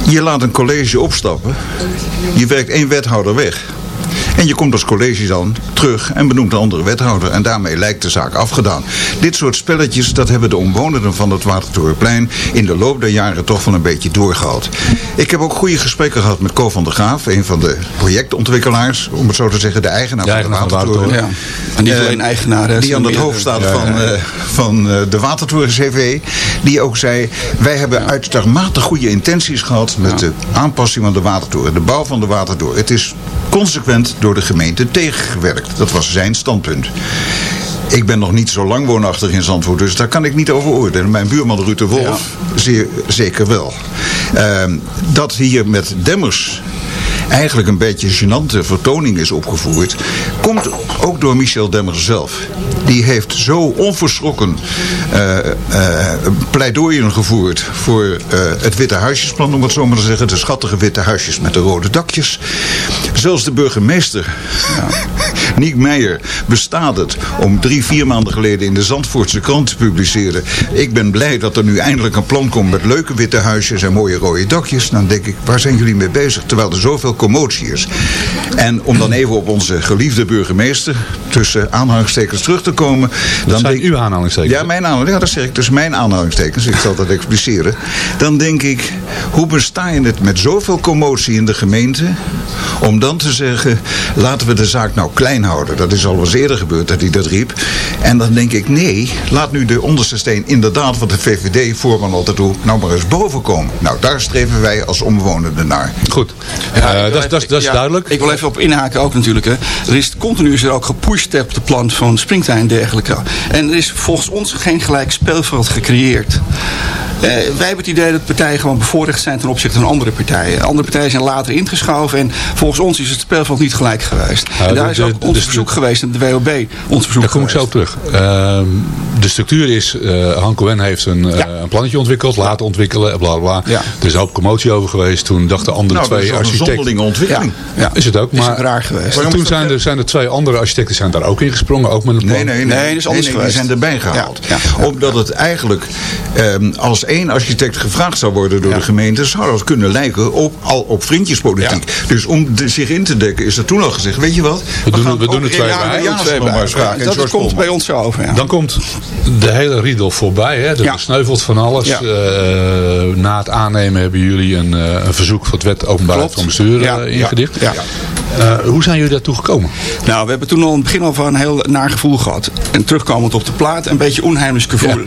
Je laat een college opstappen. Je werkt één wethouder weg. En je komt als college dan terug en benoemt een andere wethouder. En daarmee lijkt de zaak afgedaan. Dit soort spelletjes, dat hebben de omwonenden van het Watertorenplein in de loop der jaren toch wel een beetje doorgehaald. Ik heb ook goede gesprekken gehad met Co van der Graaf, een van de projectontwikkelaars, om het zo te zeggen, de eigenaar, De eigenaar van de van de Watertoren. Ja. En niet Eh, alleen eigenaar. hè, Die aan het hoofd staat Ja, van, ja. eh, van eh, de Watertoren CV. Die ook zei, wij hebben uitermate goede intenties gehad met de aanpassing van de Watertoren. De bouw van de Watertoren. Het is consequent door de gemeente tegengewerkt. Dat was zijn standpunt. Ik ben nog niet zo lang woonachtig in Zandvoort, dus daar kan ik niet over oordelen. Mijn buurman Ruud de Wolf zeer zeker wel. Ehm, dat hier met Demmers eigenlijk een beetje gênante vertoning is opgevoerd, komt ook door Michel Demmer zelf. Die heeft zo onverschrokken eh, pleidooien gevoerd voor eh, het Witte Huisjesplan, om het zo maar te zeggen. De schattige witte huisjes met de rode dakjes. Zelfs de burgemeester, Niek Meijer, bestaat het om drie, vier maanden geleden in de Zandvoortse krant te publiceren. Ik ben blij dat er nu eindelijk een plan komt met leuke witte huisjes en mooie rode dakjes. Dan denk ik, waar zijn jullie mee bezig? Terwijl er zoveel commotie is. En om dan even op onze geliefde burgemeester, tussen aanhalingstekens terug te komen. dan zijn denk- uw aanhalingstekens. Ja, mijn aanhalingstekens. Ja, dat zeg ik. Dus mijn aanhalingstekens. Ik zal dat expliceren. Dan denk ik, hoe besta je het met zoveel commotie in de gemeente... om dan te zeggen, laten we de zaak nou klein houden. Dat is al eens eerder gebeurd dat hij dat riep. En dan denk ik, nee, laat nu de onderste steen inderdaad van de VVD-voorman altijd toe... nou maar eens boven komen. Nou, daar streven wij als omwonenden naar. Goed. Ja, Eh, dat is- ja, duidelijk. Ik wil even op inhaken ook natuurlijk. Hè. Er is continu is er ook gepusht op de plant van springtuin en dergelijke. En er is volgens ons geen gelijk speelveld gecreëerd. Eh, wij hebben het idee dat partijen gewoon bevoorrecht zijn ten opzichte van andere partijen. Andere partijen zijn later ingeschoven en volgens ons is het speelveld niet gelijk geweest. Ja, en daar de- is de- ook ons de- verzoek geweest en de WOB ons verzoek Daar kom ik zo op terug. Ehm, de structuur is, eh Han Cohen heeft een, eh, een plannetje ontwikkeld, laten ontwikkelen, bla bla bla. Ja. Er is een hoop commotie over geweest. Toen dachten andere Nou, dat twee een architecten. zonderlinge ontwikkeling. Ja. Is het ook, Is maar het raar geweest. En toen zijn er, zijn er twee andere architecten zijn daar ook in gesprongen, ook met een plan. Nee, nee, nee. Nee, dat is anders die geweest. zijn erbij gehaald. Omdat het eigenlijk, ehm, als één architect gevraagd zou worden door Ja. de gemeente, zou dat kunnen lijken op, al op vriendjespolitiek. Dus om de- zich in te dekken is er toen al gezegd, weet je wat? We doen- we doen er twee bij. In dat George komt Polman. bij ons zo over. Ja. Dan komt de hele riedel voorbij. Hè? Er Ja. sneuvelt van alles. Ja. Eh, na het aannemen hebben jullie een, eh, een verzoek voor het wet openbaarheid van bestuur Ja, eh, ja, ingedicht. Eh, hoe zijn jullie daartoe gekomen? Nou, we hebben toen al in het begin al van een heel naar gevoel gehad. En terugkomend op de plaat, een beetje onheimelijk gevoel.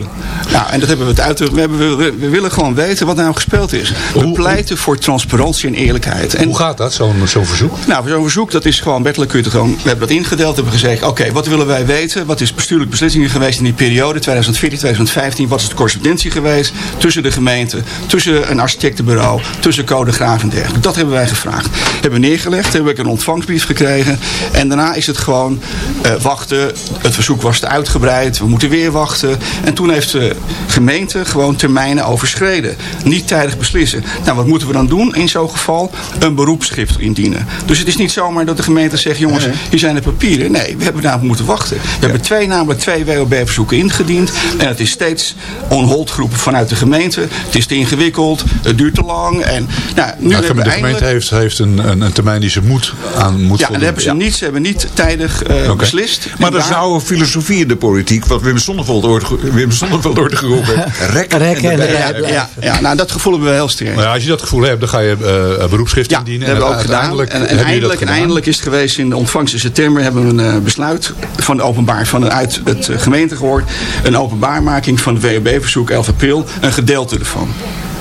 Ja. en dat hebben we het uit. We, hebben, we, we willen gewoon weten wat nou gespeeld is. We Hoe- pleiten voor transparantie en eerlijkheid. En Hoe gaat dat, zo'n zo'n verzoek? nou, zo'n verzoek, dat is gewoon wettelijk kun je het gewoon. We hebben dat ingedeeld, hebben gezegd: oké, wat willen wij weten? Wat is bestuurlijke beslissingen geweest in die periode 2014, 2015? Wat is de correspondentie geweest tussen de gemeente, tussen een architectenbureau, tussen Code Graaf en dergelijke? Dat hebben wij gevraagd. Hebben we neergelegd, hebben we een ontvangstbrief gekregen. En daarna is het gewoon eh, wachten. Het verzoek was te uitgebreid, we moeten weer wachten. En toen heeft de gemeente gewoon termijnen overschreden. Niet tijdig beslissen. Nou, wat moeten we dan doen in zo'n geval? Een beroepsschrift indienen. Dus het is niet zomaar dat de gemeente zegt: jongens, hier zijn de papieren. Nee, we hebben daarop moeten wachten. We hebben twee, namelijk twee WOB-verzoeken ingediend. En het is steeds on hold geroepen vanuit de gemeente. Het is te ingewikkeld, het duurt te lang. En nou, nu Nou, de eindelijk... gemeente heeft, heeft een, een, een termijn die ze moet aan moet Ja, en hebben ze, niet, ze hebben niet tijdig eh, beslist. Maar dat is een oude filosofie in de politiek, wat Wim Sonneveld ooit, Wim Sonneveld ooit geroepen heeft. Rekken, Rekken en de de ja, ja, ja, nou dat gevoel hebben we heel sterk. Nou als je dat gevoel hebt, dan ga je eh, beroepsschrift Ja, indienen. dat hebben we ook gedaan. uiteindelijk En, eindelijk, en eindelijk is het geweest in de ontvangst in september. Hebben we een eh, besluit van de openbaar, van uit het gemeente gehoord. Een openbaarmaking van het WOB-verzoek 11 april. Een gedeelte ervan.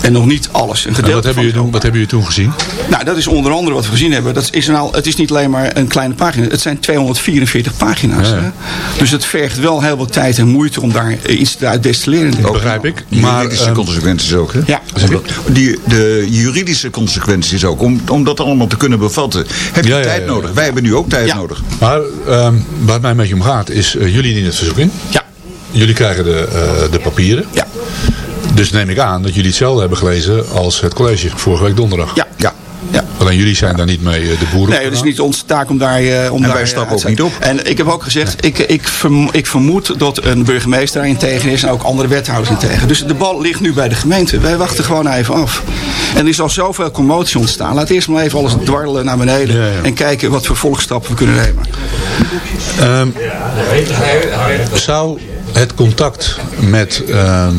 En nog niet alles. Een En gedeelte wat hebben, van jullie toen, wat hebben jullie toen gezien? Nou, dat is onder andere wat we gezien hebben. Dat is nou, het is niet alleen maar een kleine pagina. Het zijn 244 pagina's. Ja, ja. Hè? Dus het vergt wel heel veel tijd en moeite om daar iets uit te destilleren. Dat begrijp ik. Maar juridische ehm, consequenties ook, hè? Ja. Die, de juridische consequenties ook, om, om dat allemaal te kunnen bevatten, heb je Ja, ja, tijd ja. nodig. Wij hebben nu ook tijd Ja. nodig. maar ehm, waar het mij een beetje om gaat, is eh, jullie dienen het verzoek in. Ja. Jullie krijgen de, eh, de papieren. Ja. Dus neem ik aan dat jullie hetzelfde hebben gelezen als het college vorige week donderdag. Ja. Ja. ja. Alleen jullie zijn daar niet mee eh, de boeren. Nee, het is niet onze taak om daar. eh, om En daar wij eh, stappen ook niet op. En ik heb ook gezegd, ik, ik, verm- ik vermoed dat een burgemeester daarin tegen is en ook andere wethouders in tegen. Dus de bal ligt nu bij de gemeente. Wij wachten gewoon even af. En er is al zoveel commotie ontstaan. Laat eerst maar even alles dwarrelen naar beneden Ja, ja. en kijken wat voor volgstappen we kunnen nemen. Ehm, zou het contact met, ehm,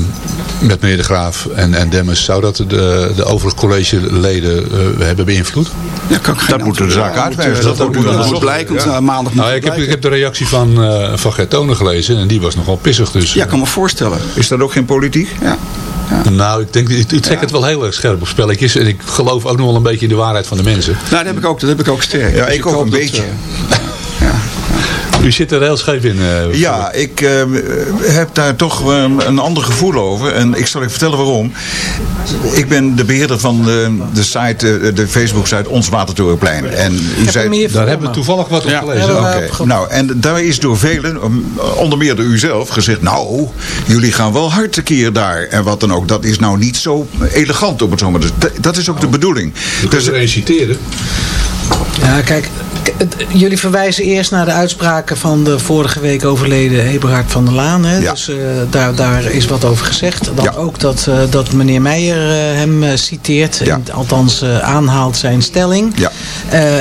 met meneer De Graaf en, en Demmers, zou dat de, de overige collegeleden eh, hebben beïnvloed? Ja, kan Dat moet de zaak moet, eh, Dat Dat, wordt moet, dat blijken. Ja. maandag moet Nou, ik, heb, ik heb de reactie van, eh van Gert Tonen gelezen en die was nogal pissig. Dus, Ja, ik kan me voorstellen. Is dat ook geen politiek? Ja. Nou, ik denk, ik, ik trek het wel heel erg scherp op spelletjes. En ik geloof ook nog wel een beetje in de waarheid van de mensen. Nou, dat heb ik ook, dat heb ik ook sterk. Ja, Dus ik ook hoop een beetje. U zit er heel scheef in. eh, Ja, ik eh, heb daar toch eh, een ander gevoel over. En ik zal je vertellen waarom. Ik ben de beheerder van de, de site, eh, de Facebook-site Ons Watertorenplein. En u zei, Daar hebben we toevallig wat op gelezen. nou, en daar is door velen, onder meer door u zelf, gezegd... nou, jullie gaan wel hard tekeer daar en wat dan ook. Dat is nou niet zo elegant op het zomer. Dus dat- dat is ook de bedoeling. Dus, kunnen er een citeren. Ja, kijk, jullie verwijzen eerst naar de uitspraken van de vorige week overleden Eberhard van der Laan. Hè? Ja. Dus eh, daar, daar is wat over gezegd. Dan Ja. ook dat, eh, dat meneer Meijer eh, hem citeert, Ja. en althans aanhaalt zijn stelling. Ja.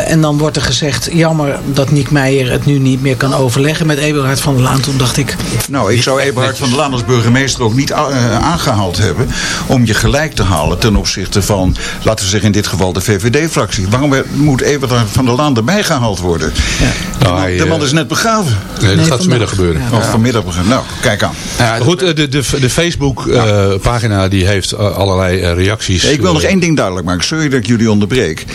En dan wordt er gezegd, jammer dat Niek Meijer het nu niet meer kan overleggen met Eberhard van der Laan. Toen dacht ik, nou, ik zou Eberhard van der Laan als burgemeester ook niet eh, aangehaald hebben... om je gelijk te halen ten opzichte van, laten we zeggen in dit geval de VVD-fractie. Waarom moet Eberhard van der Laan erbij gehaald worden? De, man, hij, de man eh, is net begraven. Nee, dat gaat vanmiddag gebeuren. Of vanmiddag begraven. Nou, kijk aan. Goed, eh, de, de, de Facebook-pagina die heeft eh, allerlei eh, reacties. Ik wil nog eh, één ding duidelijk maken. Sorry dat ik jullie onderbreek.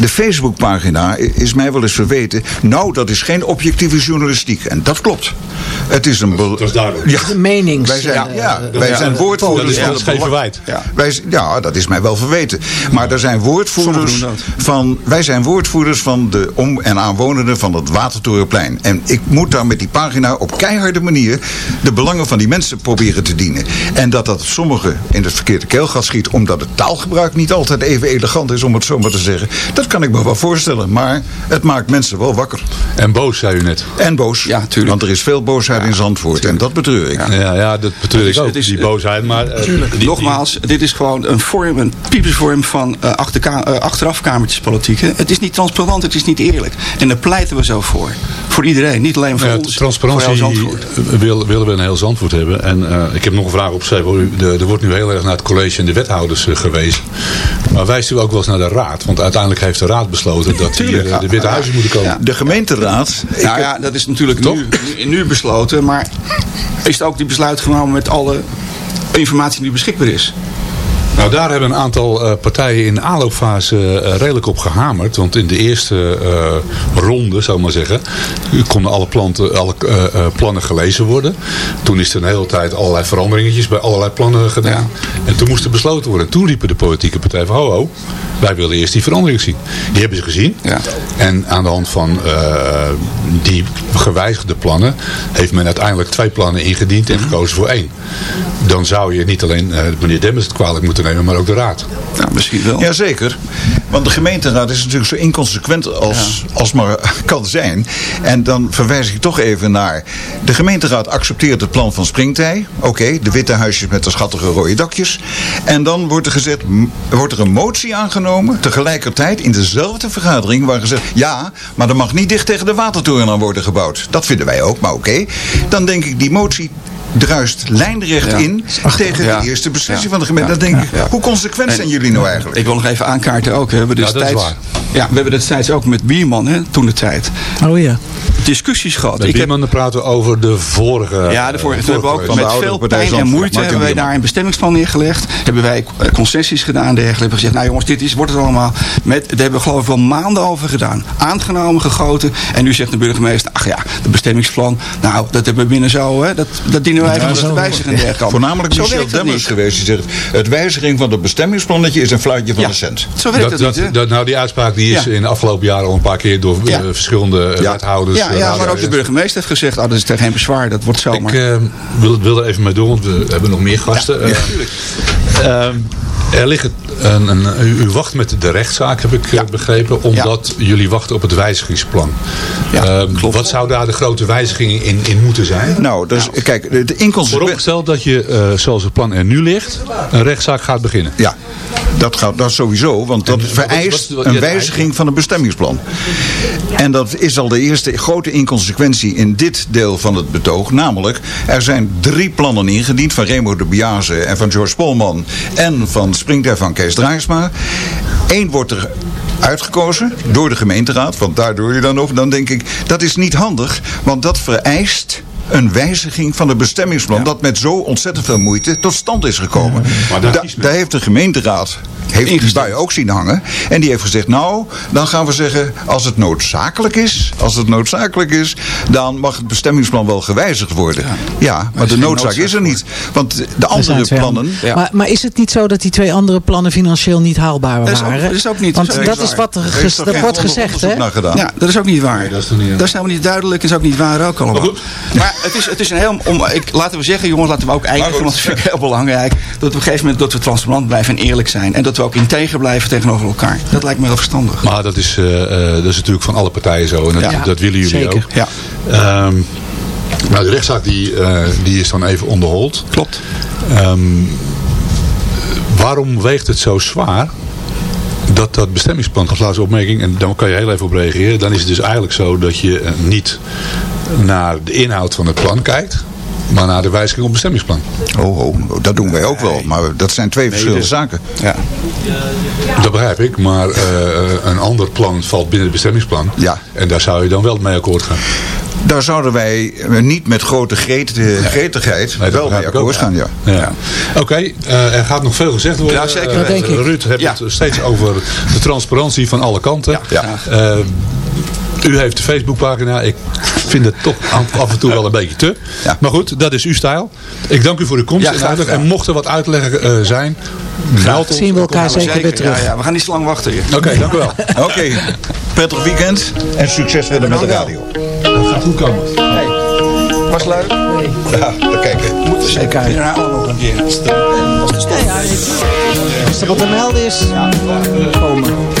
De Facebookpagina is mij wel eens verweten. Nou, dat is geen objectieve journalistiek. En dat klopt. Het is een... Dat is duidelijk. Ja, de menings... wij zijn, eh, ja, eh, wij zijn Dat woordvoerders is, van dat de is geen verwijt. Ja, wij, ja, dat is mij wel verweten. Maar er zijn woordvoerders van... Wij zijn woordvoerders van de om- en aanwonenden van het Watertorenplein. En ik moet daar met die pagina op keiharde manier... de belangen van die mensen proberen te dienen. En dat dat sommigen in het verkeerde keelgat schiet... omdat het taalgebruik niet altijd even elegant is, om het zo maar te zeggen. Dat kan ik me wel voorstellen. Maar het maakt mensen wel wakker. En boos, zei u net. En boos. Ja, tuurlijk. Want er is veel boosheid in Zandvoort. En dat betreur ik. Ja, ja dat betreur ik ook, het is, die boosheid. Maar, eh, die- Nogmaals, dit is gewoon een vorm, een piepsvorm van eh, achterafkamertjespolitiek. hè. Het is niet transparant, het is niet eerlijk. En daar pleiten we zo voor. Voor iedereen, niet alleen voor Ja, ons. transparantie wil, willen we een heel Zandvoort hebben. En eh, ik heb nog een vraag opgeschreven. Er wordt nu heel erg naar het college en de wethouders eh, gewezen. Maar wijst u ook wel eens naar de raad? Want uiteindelijk heeft de raad besloten dat hier eh, de Witte Huizen moeten komen. De gemeenteraad... ik Nou ja, dat is natuurlijk nu, nu, nu besloten. Maar is ook die besluit genomen met alle informatie die beschikbaar is? Nou, daar hebben een aantal eh, partijen in de aanloopfase eh, redelijk op gehamerd. Want in de eerste eh, ronde, zou ik maar zeggen, konden alle, planten, alle plannen gelezen worden. Toen is er een hele tijd allerlei veranderingetjes bij allerlei plannen gedaan. En toen moest er besloten worden. Toen riepen de politieke partijen van, ho, ho, wij willen eerst die verandering zien. Die hebben ze gezien. Ja. En aan de hand van eh, die gewijzigde plannen heeft men uiteindelijk twee plannen ingediend en gekozen voor één. Dan zou je niet alleen eh, meneer Demmers het kwalijk moeten nemen, maar ook de raad. Ja, misschien wel. Jazeker. Want de gemeenteraad is natuurlijk zo inconsequent als, als maar kan zijn. En dan verwijs ik toch even naar... De gemeenteraad accepteert het plan van Springtij. Oké, de witte huisjes met de schattige rode dakjes. En dan wordt er, gezet, wordt er een motie aangenomen... tegelijkertijd in dezelfde vergadering... waar gezegd, ja, maar er mag niet dicht tegen de watertoren aan worden gebouwd. Dat vinden wij ook, maar oké. Dan denk ik, die motie druist lijnrecht Ja. in... tegen Ja. de eerste beslissing Ja. van de gemeente. Ja. Dan denk ik, hoe consequent zijn jullie nou eigenlijk? Ik wil nog even aankaarten ook. hè. We hebben Ja, dat is destijds, waar. Ja, we hebben destijds ook met Bierman, hè, toen de tijd, Oh ja. discussies gehad. Bij Ik heb, Bierman praten we over de vorige... ja, de vorige, eh, toen hebben we ook de met veel pijn en moeite hebben wij daar een bestemmingsplan neergelegd. Hebben wij eh, concessies gedaan dergelijke. Hebben gezegd, nou jongens, dit is, wordt het allemaal. Met, daar hebben we geloof ik wel maanden over gedaan. Aangenomen, gegoten. En nu zegt de burgemeester, ach ja, het bestemmingsplan. Nou, dat hebben we binnen zo, hè, dat, dat dienen wij even te wijzigen en dergelijke. Voornamelijk Zo Michel Demmers niet. geweest. Die zegt, het wijziging van het bestemmingsplannetje is een fluitje van Ja. de cent. Zo werkt Dat, het niet, dat, hè? dat, nou, die uitspraak die is Ja. in de afgelopen jaren al een paar keer door eh, verschillende eh, Ja. wethouders... Ja, eh, ja, maar ook de burgemeester heeft gezegd, oh, dat is tegen geen bezwaar, dat wordt zomaar. Ik eh, wil, wil er even mee door, want we hebben nog meer gasten. Eh, ehm, er liggen een, een, u, u wacht met de rechtszaak, heb ik eh, begrepen, omdat jullie wachten op het wijzigingsplan. Ehm, wat zou daar de grote wijzigingen in, in moeten zijn? Nou, dus kijk, de, de inconsequentie... Vooropgesteld dat je, eh, zoals het plan er nu ligt, een rechtszaak gaat beginnen. Ja, dat gaat dat sowieso, want dat En vereist wat- wat- een ja, wijziging van het bestemmingsplan. En dat is al de eerste grote inconsequentie in dit deel van het betoog. Namelijk, er zijn drie plannen ingediend van Remo de Biase en van George Polman en van Springtij van Kees Draaisma. Eén wordt er uitgekozen door de gemeenteraad, want daar doe je dan over. Dan denk ik, dat is niet handig, want dat vereist een wijziging van het bestemmingsplan... dat met zo ontzettend veel moeite tot stand is gekomen. Maar daar Da- daar heeft de gemeenteraad heeft die bui ook zien hangen. En die heeft gezegd, nou, dan gaan we zeggen... als het noodzakelijk is, als het noodzakelijk is... dan mag het bestemmingsplan wel gewijzigd worden. Ja, maar, de noodzaak noodzaak is er niet. Want de Er andere plannen... Maar, maar is het niet zo dat die twee andere plannen financieel niet haalbaar Dat is ook- waren? dat is ook niet- Want dat is dat wat er, is wordt gezegd, hè? onderzoek naar gedaan. Ja, dat is ook niet waar. dat is toch niet- Dat is helemaal niet duidelijk en is ook niet waar ook allemaal. Maar goed. Maar het is, het is een heel... Om, ik, laten we zeggen, jongens, laten we ook eindigen. Want dat vind ik heel belangrijk. Dat we op een gegeven moment dat we transparant blijven en eerlijk zijn. En dat we ook integer blijven tegenover elkaar. Dat lijkt me heel verstandig. Maar dat is, eh, eh, dat is natuurlijk van alle partijen zo. En dat, Ja. dat willen jullie Zeker. ook. Ja. Ehm, nou, de rechtszaak die, eh, die is dan even onderhold. Klopt. Ehm, waarom weegt het zo zwaar dat dat bestemmingsplan, als laatste opmerking, en dan kan je heel even op reageren, dan is het dus eigenlijk zo dat je eh, niet naar de inhoud van het plan kijkt, maar naar de wijziging op het bestemmingsplan. Oh, oh, dat doen wij ook wel. Maar dat zijn twee verschillende zaken. Ja. Dat begrijp ik, maar eh, een ander plan valt binnen het bestemmingsplan. Ja. En daar zou je dan wel mee akkoord gaan. Daar zouden wij eh, niet met grote greet, gretigheid Nee, wel mee akkoord gaan. Ja. Ja. Oké, eh, er gaat nog veel gezegd worden. Ja, zeker. Denk ik. Ruud heeft Ja. het steeds over de transparantie van alle kanten. Ja. U heeft de Facebookpagina. Ik vind het toch af en toe wel een beetje te. Ja. Maar goed, dat is uw stijl. Ik dank u voor uw komst. Ja, en, mocht er wat uitleggen zijn, meld ons. Zien we elkaar Ja, zeker weer terug. Ja, ja, we gaan niet zo lang wachten hier. Oké, dank u wel. Oké, prettig weekend en succes verder met de radio. Gaat goed komen. Was leuk. Ja, dan kijken. Moeten we zeker herhalen nog een keer. Als de, als de stof Als er wat te melden is, komen.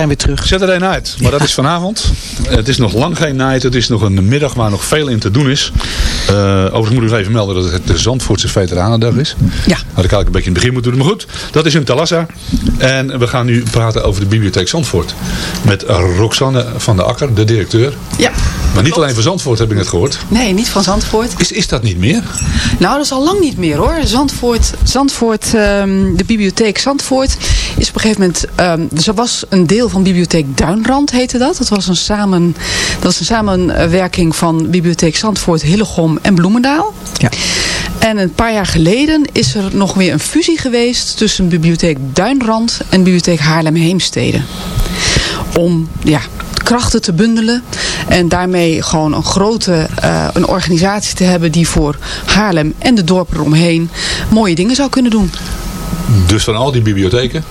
Zijn weer terug. Saturday Night, maar dat is vanavond. Het is nog lang geen night. Het is nog een middag waar nog veel in te doen is. Eh, overigens moet ik nog even melden dat het de Zandvoortse Veteranendag is. Ja. Had ik eigenlijk een beetje in het begin moeten doen. Maar goed, dat is in Talassa. En we gaan nu praten over de Bibliotheek Zandvoort. Met Roxanne van der Akker, de directeur. Ja. Maar niet alleen van Zandvoort heb ik net gehoord. Nee, niet van Zandvoort. Is, is dat niet meer? Nou, dat is al lang niet meer hoor. Zandvoort, Zandvoort ehm, de bibliotheek Zandvoort is op een gegeven moment... ehm er was een deel van bibliotheek Duinrand heette dat. Dat was een, samen, dat was een samenwerking van bibliotheek Zandvoort, Hillegom en Bloemendaal. Ja. En een paar jaar geleden is er nog weer een fusie geweest tussen bibliotheek Duinrand en bibliotheek Haarlem-Heemstede. Om ja, krachten te bundelen en daarmee gewoon een grote eh, een organisatie te hebben die voor Haarlem en de dorpen eromheen mooie dingen zou kunnen doen. Dus van al die bibliotheken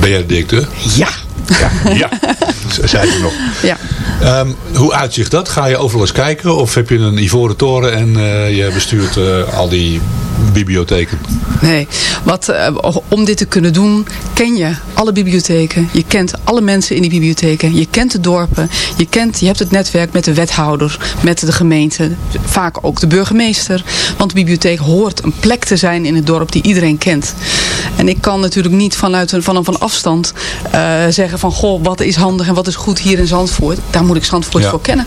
ben jij de directeur? Ja. Ja, ja. zei je nog. Ja. Ehm, hoe uitzicht dat? Ga je overal eens kijken? Of heb je een ivoren toren en eh, je bestuurt eh, al die bibliotheken? Nee, wat, eh, om dit te kunnen doen ken je alle bibliotheken. Je kent alle mensen in die bibliotheken. Je kent de dorpen. Je, kent, je hebt het netwerk met de wethouder, met de gemeente. Vaak ook de burgemeester. Want de bibliotheek hoort een plek te zijn in het dorp die iedereen kent. En ik kan natuurlijk niet vanuit een, van een van afstand eh, zeggen van... Goh, wat is handig en wat is goed hier in Zandvoort. Daar moet ik Zandvoort Ja. voor kennen.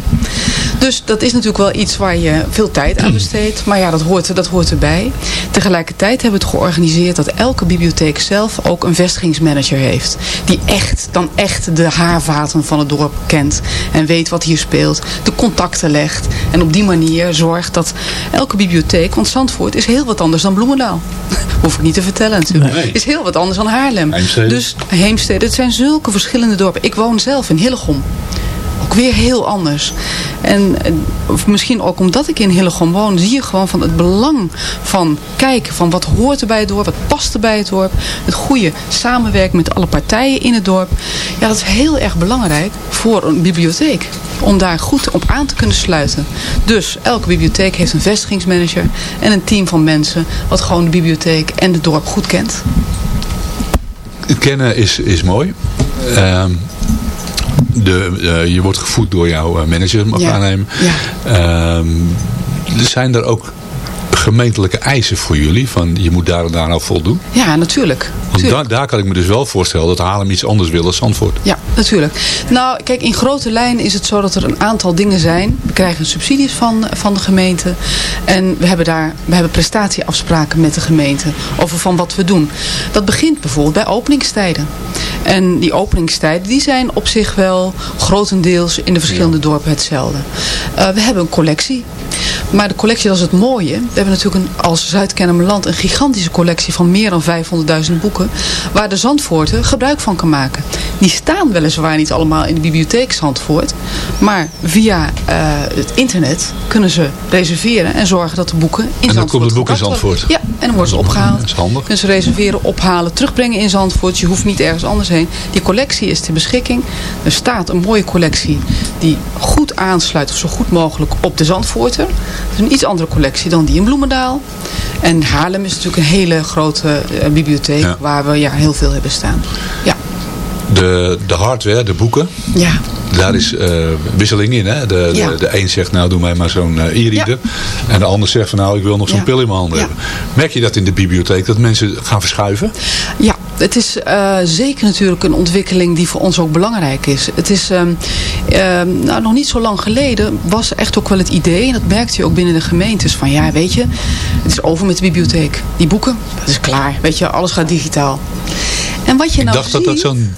Dus dat is natuurlijk wel iets waar je veel tijd aan besteedt. Maar ja, dat hoort, dat hoort erbij. Tegelijkertijd hebben we het georganiseerd dat elke bibliotheek zelf ook een vestigingsmanager heeft. Die echt, dan echt de haarvaten van het dorp kent. En weet wat hier speelt. De contacten legt. En op die manier zorgt dat elke bibliotheek, want Zandvoort is heel wat anders dan Bloemendaal. Hoef ik niet te vertellen natuurlijk. Nee. Is heel wat anders dan Haarlem. Heemstede. Dus Heemstede, het zijn zulke verschillende dorpen. Ik woon zelf in Hillegom ook weer heel anders. En misschien ook omdat ik in Hillegom woon, zie je gewoon van het belang van kijken van wat hoort er bij het dorp, wat past er bij het dorp. Het goede samenwerken met alle partijen in het dorp. Ja, dat is heel erg belangrijk voor een bibliotheek. Om daar goed op aan te kunnen sluiten. Dus elke bibliotheek heeft een vestigingsmanager en een team van mensen wat gewoon de bibliotheek en het dorp goed kent. Kennen is, is mooi. Ehm, de, eh, je wordt gevoed door jouw eh, manager, mag ik Ja. aannemen. Ja. Ehm, zijn er ook gemeentelijke eisen voor jullie? Van je moet daar en daar nou voldoen? Ja, natuurlijk. Want Tuurlijk. daar, daar kan ik me dus wel voorstellen dat Haarlem iets anders wil dan Zandvoort. Ja, natuurlijk. Nou, kijk, in grote lijnen is het zo dat er een aantal dingen zijn. We krijgen subsidies van, van de gemeente. En we hebben daar we hebben prestatieafspraken met de gemeente over van wat we doen. Dat begint bijvoorbeeld bij openingstijden. En die openingstijden die zijn op zich wel grotendeels in de verschillende dorpen hetzelfde. Eh, we hebben een collectie. Maar de collectie, dat is het mooie. We hebben natuurlijk een, als Zuid-Kennemerland een gigantische collectie van meer dan 500.000 boeken. Waar de Zandvoorten gebruik van kan maken. Die staan weliswaar niet allemaal in de bibliotheek Zandvoort. Maar via eh, het internet kunnen ze reserveren en zorgen dat de boeken in En dan Zandvoort komt het boek in. Zandvoort. Ja, en dan worden ze opgehaald. Dat is handig. Kunnen ze reserveren, ophalen, terugbrengen in Zandvoort. Je hoeft niet ergens anders heen. Die collectie is ter beschikking. Er staat een mooie collectie die goed aansluit, of zo goed mogelijk, op de Zandvoorter. Het is een iets andere collectie dan die in Bloemendaal. En Haarlem is natuurlijk een hele grote eh, bibliotheek Ja. waar we ja, heel veel hebben staan. Ja, De, de hardware, de boeken, ja. daar is eh, wisseling in. Hè? De, Ja. de, de een zegt nou doe mij maar zo'n eh, e-reader. En de ander zegt van nou ik wil nog zo'n pil in mijn handen hebben. Merk je dat in de bibliotheek dat mensen gaan verschuiven? Ja, het is eh, zeker natuurlijk een ontwikkeling die voor ons ook belangrijk is. Het is ehm, ehm, nou, nog niet zo lang geleden was echt ook wel het idee, en dat merkte je ook binnen de gemeentes, van ja, weet je, het is over met de bibliotheek. Die boeken, dat is klaar. Weet je, alles gaat digitaal. En wat je Ik nou dacht dat dat zo'n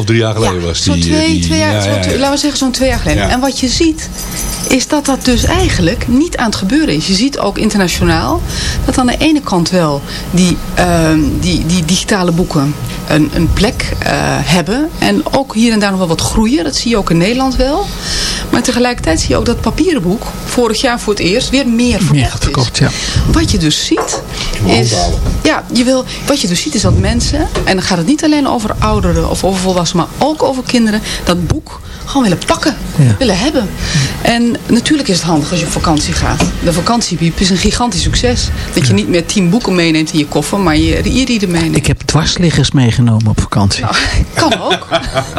2,5, 3 jaar geleden was. Zo'n die, twee, die- twee jaar, ja, zo'n ja, laten we zeggen zo'n twee jaar geleden. Ja. En wat je ziet, is dat dat dus eigenlijk niet aan het gebeuren is. Je ziet ook internationaal dat aan de ene kant wel die, ehm, die, die digitale boeken een, een plek eh, hebben. En ook hier en daar nog wel wat groeien. Dat zie je ook in Nederland wel. Maar tegelijkertijd zie je ook dat papieren boek vorig jaar voor het eerst weer meer verkocht, Meer verkocht, ja. is. Wat je dus ziet is... Ja, je wil, wat je dus ziet is dat mensen... En dan gaat het niet alleen over ouderen of over volwassenen, maar ook over kinderen, dat boek gewoon willen pakken, Ja. willen hebben. En natuurlijk is het handig als je op vakantie gaat. De vakantiebiep is een gigantisch succes. Dat je niet meer tien boeken meeneemt in je koffer, maar je e-reader meeneemt. Ik heb dwarsliggers meegenomen op vakantie. Nou, kan ook.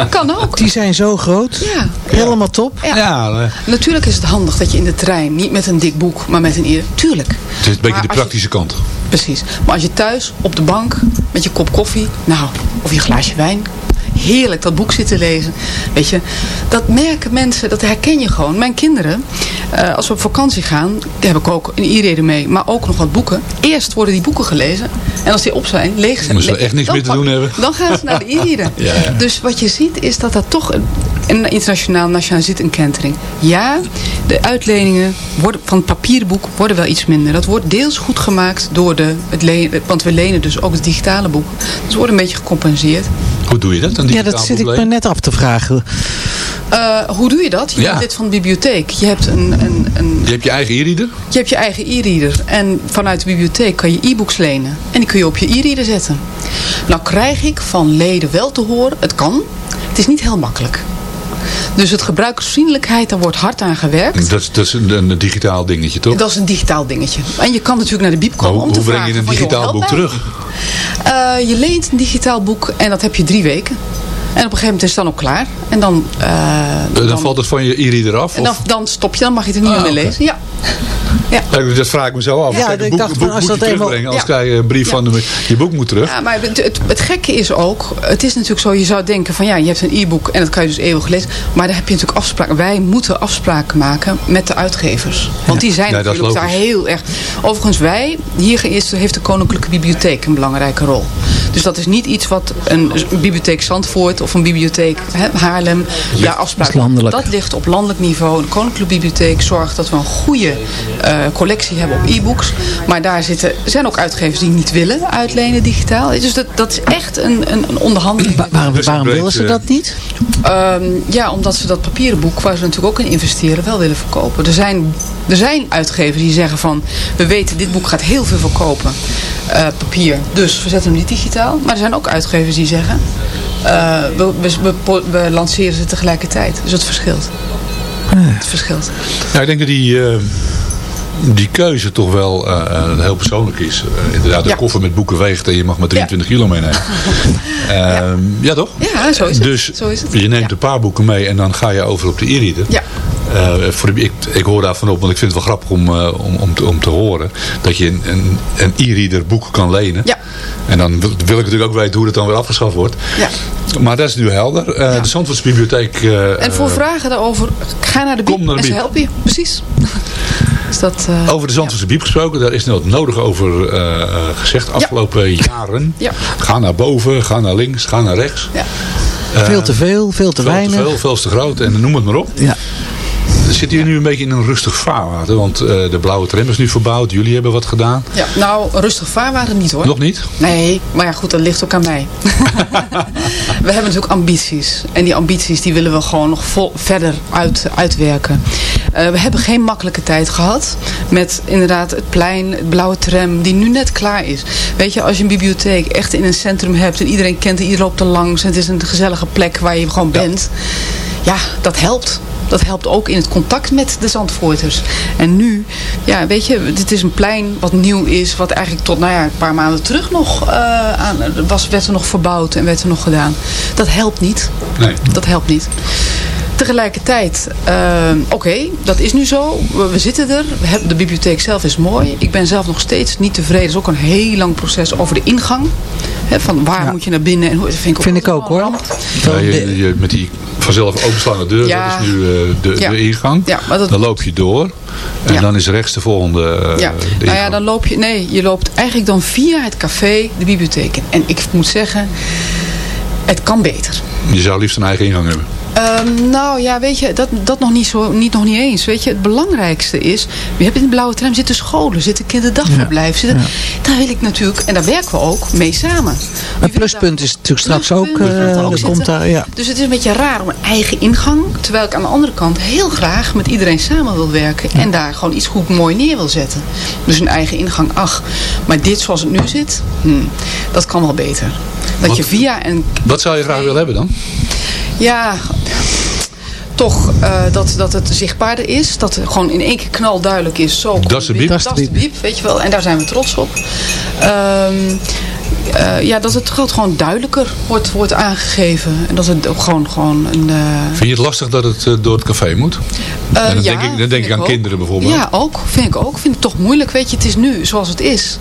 Kan ook. Die zijn zo groot. Ja. Helemaal top. Ja. Natuurlijk is het handig dat je in de trein, niet met een dik boek, maar met een e Tuurlijk. Het is een beetje Maar de je- praktische kant. Precies. Maar als je thuis op de bank met je kop koffie, nou, of je glaasje wijn, heerlijk dat boek zit te lezen. Weet je, dat merken mensen, dat herken je gewoon. Mijn kinderen, eh, als we op vakantie gaan, heb ik ook een e-reader mee, maar ook nog wat boeken. Eerst worden die boeken gelezen en als die op zijn, leeg zijn. Als ze echt niks meer te doen hebben. Dan gaan ze naar de e-reader. Ja, ja. Dus wat je ziet is dat dat toch een internationaal, nationaal zit een kentering. Ja, de uitleningen worden, van het papieren boek worden wel iets minder. Dat wordt deels goed gemaakt door de, het lenen, want we lenen dus ook het digitale boek. Dus wordt een beetje gecompenseerd. Hoe doe je dat? Een Ja, dat zit ik me net af te vragen. Eh, hoe doe je dat? Je Ja. bent lid van de bibliotheek. Je hebt een, een, een Je hebt je eigen e-reader. je hebt je eigen e-reader en vanuit de bibliotheek kan je e-books lenen. En die kun je op je e-reader zetten. Nou krijg ik van leden wel te horen, het kan, het is niet heel makkelijk. Dus het gebruikersvriendelijkheid, daar wordt hard aan gewerkt. Dat is, dat is een, een digitaal dingetje, toch? Dat is een digitaal dingetje. En je kan natuurlijk naar de biep komen hoe, om te hoe breng vragen je een digitaal boek terug? Eh, je leent een digitaal boek en dat heb je drie weken. En op een gegeven moment is het dan ook klaar. En dan, eh, Eh, dan, valt het van je e-reader af? en dan, dan stop je, dan mag je het er niet Ah, meer lezen. Ja. Ja, dat vraag ik mezelf af. Ja, Kijk, ik boek, dacht boek als moet je terugbrengen. Ja. krijg je een brief Ja. van de, je boek moet terug. Ja, maar het, het, het gekke is ook, het is natuurlijk zo, je zou denken van ja, je hebt een e-book en dat kan je dus eeuwig lezen. Maar daar heb je natuurlijk afspraken. Wij moeten afspraken maken met de uitgevers. Want die zijn natuurlijk daar heel erg. Overigens, wij, hier heeft de Koninklijke Bibliotheek een belangrijke rol. Dus dat is niet iets wat een, bibliotheek Zandvoort of een bibliotheek hè, Haarlem daar afspraken. is landelijk. Dat ligt op landelijk niveau. De Koninklijke Bibliotheek zorgt dat we een goede eh, collectie hebben op e-books. Maar daar zitten, zijn ook uitgevers die niet willen uitlenen digitaal. Dus dat, dat is echt een, een, een onderhandeling. Waarom, waarom willen ze dat niet? Ehm, ja, omdat ze dat papieren boek, waar ze natuurlijk ook in investeren, wel willen verkopen. Er zijn, er zijn uitgevers die zeggen van, we weten dit boek gaat heel veel verkopen, eh, papier. Dus we zetten hem niet digitaal. Maar er zijn ook uitgevers die zeggen, eh, we, we, we, we lanceren ze tegelijkertijd. Dus het verschilt. Het verschilt. Ja, ik denk dat die, eh, die keuze toch wel eh, heel persoonlijk is. Inderdaad, de Ja. koffer met boeken weegt en je mag maar 23 kilo meenemen. Ehm, ja. toch? Ja, zo is het. Dus Zo is het. je neemt een paar boeken mee en dan ga je over op de e-reader. Ja. Eh, voor de- ik, ik hoor daarvan op, want ik vind het wel grappig om, eh, om, om, te, om te horen. Dat je een, een, een e-reader boek kan lenen. Ja. En dan wil, wil ik natuurlijk ook weten hoe dat dan weer afgeschaft wordt. Ja. Maar dat is nu helder. Eh, De Zandvoortse Bibliotheek... eh, En voor vragen daarover, ga naar de biep Kom naar de en ze helpen je. Precies. Dus dat, eh, Over de Zandvoortse Biep gesproken, daar is het nodig over eh, eh, gezegd afgelopen jaren. Ja. Ga naar boven, ga naar links, ga naar rechts. Ja. Eh, veel te veel, veel te veel weinig. te veel, veel te groot en noem het maar op. Ja. Zitten jullie nu een beetje in een rustig vaarwater? Want eh, de blauwe tram is nu verbouwd, jullie hebben wat gedaan. ja, nou, rustig vaarwater niet hoor. Nog niet? Nee, maar ja goed, dat ligt ook aan mij. we hebben natuurlijk ambities. En die ambities die willen we gewoon nog vol, verder uit, uitwerken. Eh, we hebben geen makkelijke tijd gehad. Met inderdaad het plein, het blauwe tram, die nu net klaar is. Weet je, als je een bibliotheek echt in een centrum hebt. En iedereen kent het, iedereen loopt er langs. En het is een gezellige plek waar je gewoon bent. Ja, dat helpt. Dat helpt ook in het contact met de Zandvoorters. En nu, ja, weet je, dit is een plein wat nieuw is. Wat eigenlijk tot, nou ja, een paar maanden terug nog eh, aan, was, werd er nog verbouwd en werd er nog gedaan. Dat helpt niet. Nee. Dat helpt niet. Tegelijkertijd, eh, oké, dat is nu zo. We, we zitten er. We hebben, de bibliotheek zelf is mooi. Ik ben zelf nog steeds niet tevreden. Het is ook een heel lang proces over de ingang. Hè, van waar moet je naar binnen? En hoe, dat vind ik ook, Vind ik ook hoor. Ja, je, je- met die vanzelf openslaande deur, Ja. dat is nu eh, de, Ja. de ingang. Ja, maar dat- Dan loop je door en Ja. dan is rechts de volgende eh, Ja, de nou ja, dan loop je, nee, je loopt eigenlijk dan via het café de bibliotheek in. En ik moet zeggen, het kan beter. Je zou liefst een eigen ingang hebben. Ehm, nou ja, weet je, dat, dat nog, niet zo, niet, nog niet eens. Weet je, het belangrijkste is, we hebben in de blauwe tram zitten scholen, zitten kinderdagverblijf. Zitten, Daar wil ik natuurlijk, en daar werken we ook mee samen. Een pluspunt is natuurlijk straks ook, zitten. komt daar, ja. Dus het is een beetje raar om een eigen ingang. Terwijl ik aan de andere kant heel graag met iedereen samen wil werken. En daar gewoon iets goed mooi neer wil zetten. Dus een eigen ingang, ach. Maar dit zoals het nu zit, hmm, dat kan wel beter. Dat Wat- je via een Wat zou je graag willen hebben dan? ja, toch eh, dat, dat het zichtbaarder is. Dat het gewoon in één keer knalduidelijk is. Zo komt Dat is de het biep. Dat is de biep, weet je wel. En daar zijn we trots op. Ehm, eh, ja, dat het gewoon- gewoon duidelijker wordt, wordt aangegeven. En dat het ook gewoon, gewoon een... eh, Vind je het lastig dat het eh, door het café moet? eh, en dan ja, denk ik, dan denk ik aan ook. kinderen bijvoorbeeld. Ja, ook. Vind ik ook. Vind ik toch moeilijk. Weet je, het is nu zoals het is.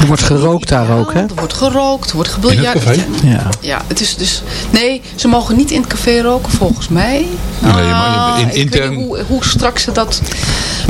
Er wordt gerookt daar ook, hè? Er wordt gerookt, er wordt In het gebiljart. café? Ja. Ja, het is dus... Nee, ze mogen niet in het café roken, volgens mij. Nee, Ah, in- ik weet intern- niet hoe, hoe straks ze dat...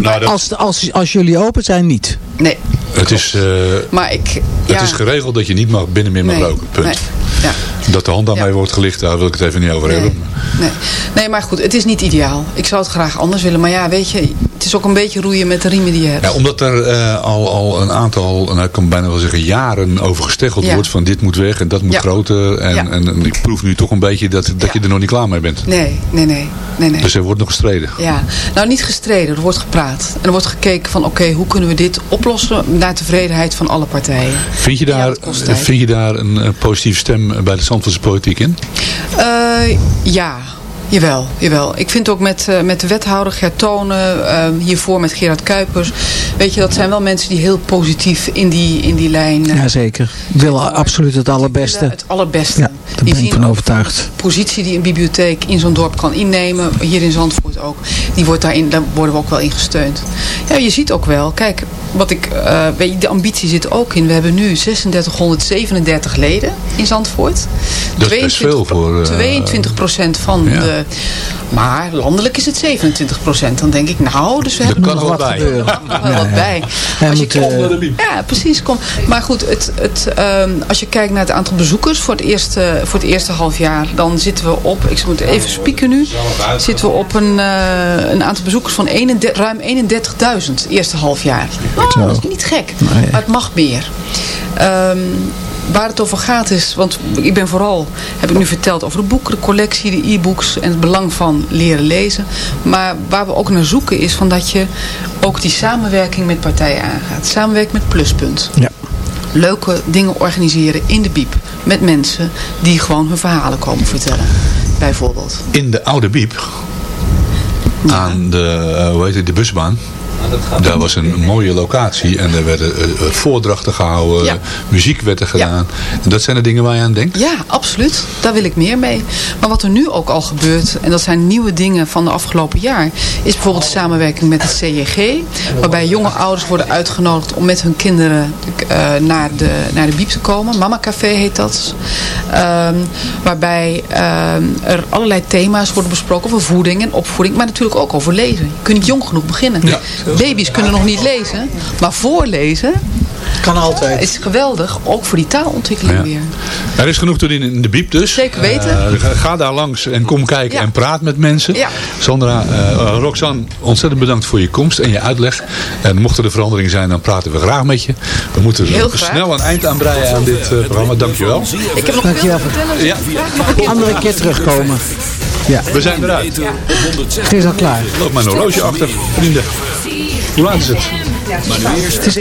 Nou, dat, Als, als, als jullie open zijn, niet. Nee, het is, eh, maar ik... het Ja, is geregeld dat je niet mag, binnen meer mag Nee, roken. Punt. nee, ja. Dat de hand aan mij wordt gelicht, daar wil ik het even niet over Nee. hebben. Nee. nee, maar goed, het is niet ideaal. Ik zou het graag anders willen. Maar ja, weet je, het is ook een beetje roeien met de riemen die je hebt. Ja, omdat er eh, al, al een aantal, nou, ik kan bijna wel zeggen jaren over gesteggeld Ja. wordt van dit moet weg en dat moet groter. En, en, en ik proef nu toch een beetje dat, dat je er nog niet klaar mee bent. Nee, nee, nee. nee, nee. Dus er wordt nog gestreden. Ja, nou niet gestreden, er wordt gepraat. En er wordt gekeken van oké, hoe kunnen we dit oplossen naar tevredenheid van alle partijen. Vind je daar, vind je daar een, eh, positieve stem bij de Zandvoortse politiek in? Eh, ja, jawel, jawel. Ik vind ook met, eh, met de wethouder Gert Tonen, eh, hiervoor met Gerard Kuipers. Weet je, dat zijn wel mensen die heel positief in die, in die lijn... eh, Jazeker. Ik wil absoluut het allerbeste. Het allerbeste. Ja, daar ben ik van overtuigd. positie die een bibliotheek in zo'n dorp kan innemen, hier in Zandvoort ook, die wordt daarin, daar worden we ook wel in gesteund. Ja, je ziet ook wel, kijk, wat ik, eh, weet je, de ambitie zit ook in. We hebben nu 3637 leden in Zandvoort. Dat is best veel voor... eh, 22% van ja. de... Maar landelijk is het 27% Dan denk ik, nou, dus we Er hebben kan nog wat bij. gebeuren. Er kan nog Ja, wat ja. bij. Hij Als je moet, kijkt- eh, ja, precies. Kom. Maar goed, het, het, ehm, als je kijkt naar het aantal bezoekers voor het eerste, voor het eerste half jaar, dan zitten we op, ik moet even spieken nu, zitten we op een, eh, een aantal bezoekers van 31 ruim 31.000 het eerste half jaar. Oh, dat is niet gek, maar het mag meer. Ehm, waar het over gaat is, want ik ben vooral, heb ik nu verteld over de boeken, de collectie, de e-books en het belang van leren lezen. Maar waar we ook naar zoeken is van dat je ook die samenwerking met partijen aangaat. Samenwerking met Pluspunt. Ja. Leuke dingen organiseren in de biep met mensen die gewoon hun verhalen komen vertellen. Bijvoorbeeld. In de oude biep, aan de, eh, hoe heet het, de busbaan. Daar was een mooie locatie en er werden eh, eh, voordrachten gehouden, Ja. muziek werd er gedaan. En dat zijn de dingen waar je aan denkt? Ja, absoluut. Daar wil ik meer mee. Maar wat er nu ook al gebeurt, en dat zijn nieuwe dingen van de afgelopen jaar, is bijvoorbeeld de samenwerking met het CJG. Waarbij jonge ouders worden uitgenodigd om met hun kinderen eh, naar, de, naar de biep te komen. Mama Café heet dat. Ehm, waarbij ehm, er allerlei thema's worden besproken over voeding en opvoeding. Maar natuurlijk ook over lezen. Je kunt niet jong genoeg beginnen. Baby's kunnen nog niet lezen. Maar voorlezen Kan altijd. is geweldig. Ook voor die taalontwikkeling Ja. weer. Er is genoeg te doen in de biep dus. Zeker weten. Eh, ga, daar langs en kom kijken Ja. en praat met mensen. Ja. Sandra, eh, Roxanne, ontzettend bedankt voor je komst en je uitleg. En mochten er veranderingen zijn, dan praten we graag met je. We moeten er Heel ook graag. snel een eind aan breien aan dit eh, programma. Dankjewel. Ik heb nog Dankjewel. veel te vertellen. Ja. Vraag nog een. Andere keer terugkomen. Ja, We zijn eruit. het is al klaar. Loop mijn horloge achter. Vrienden, hoe laat is het? Het is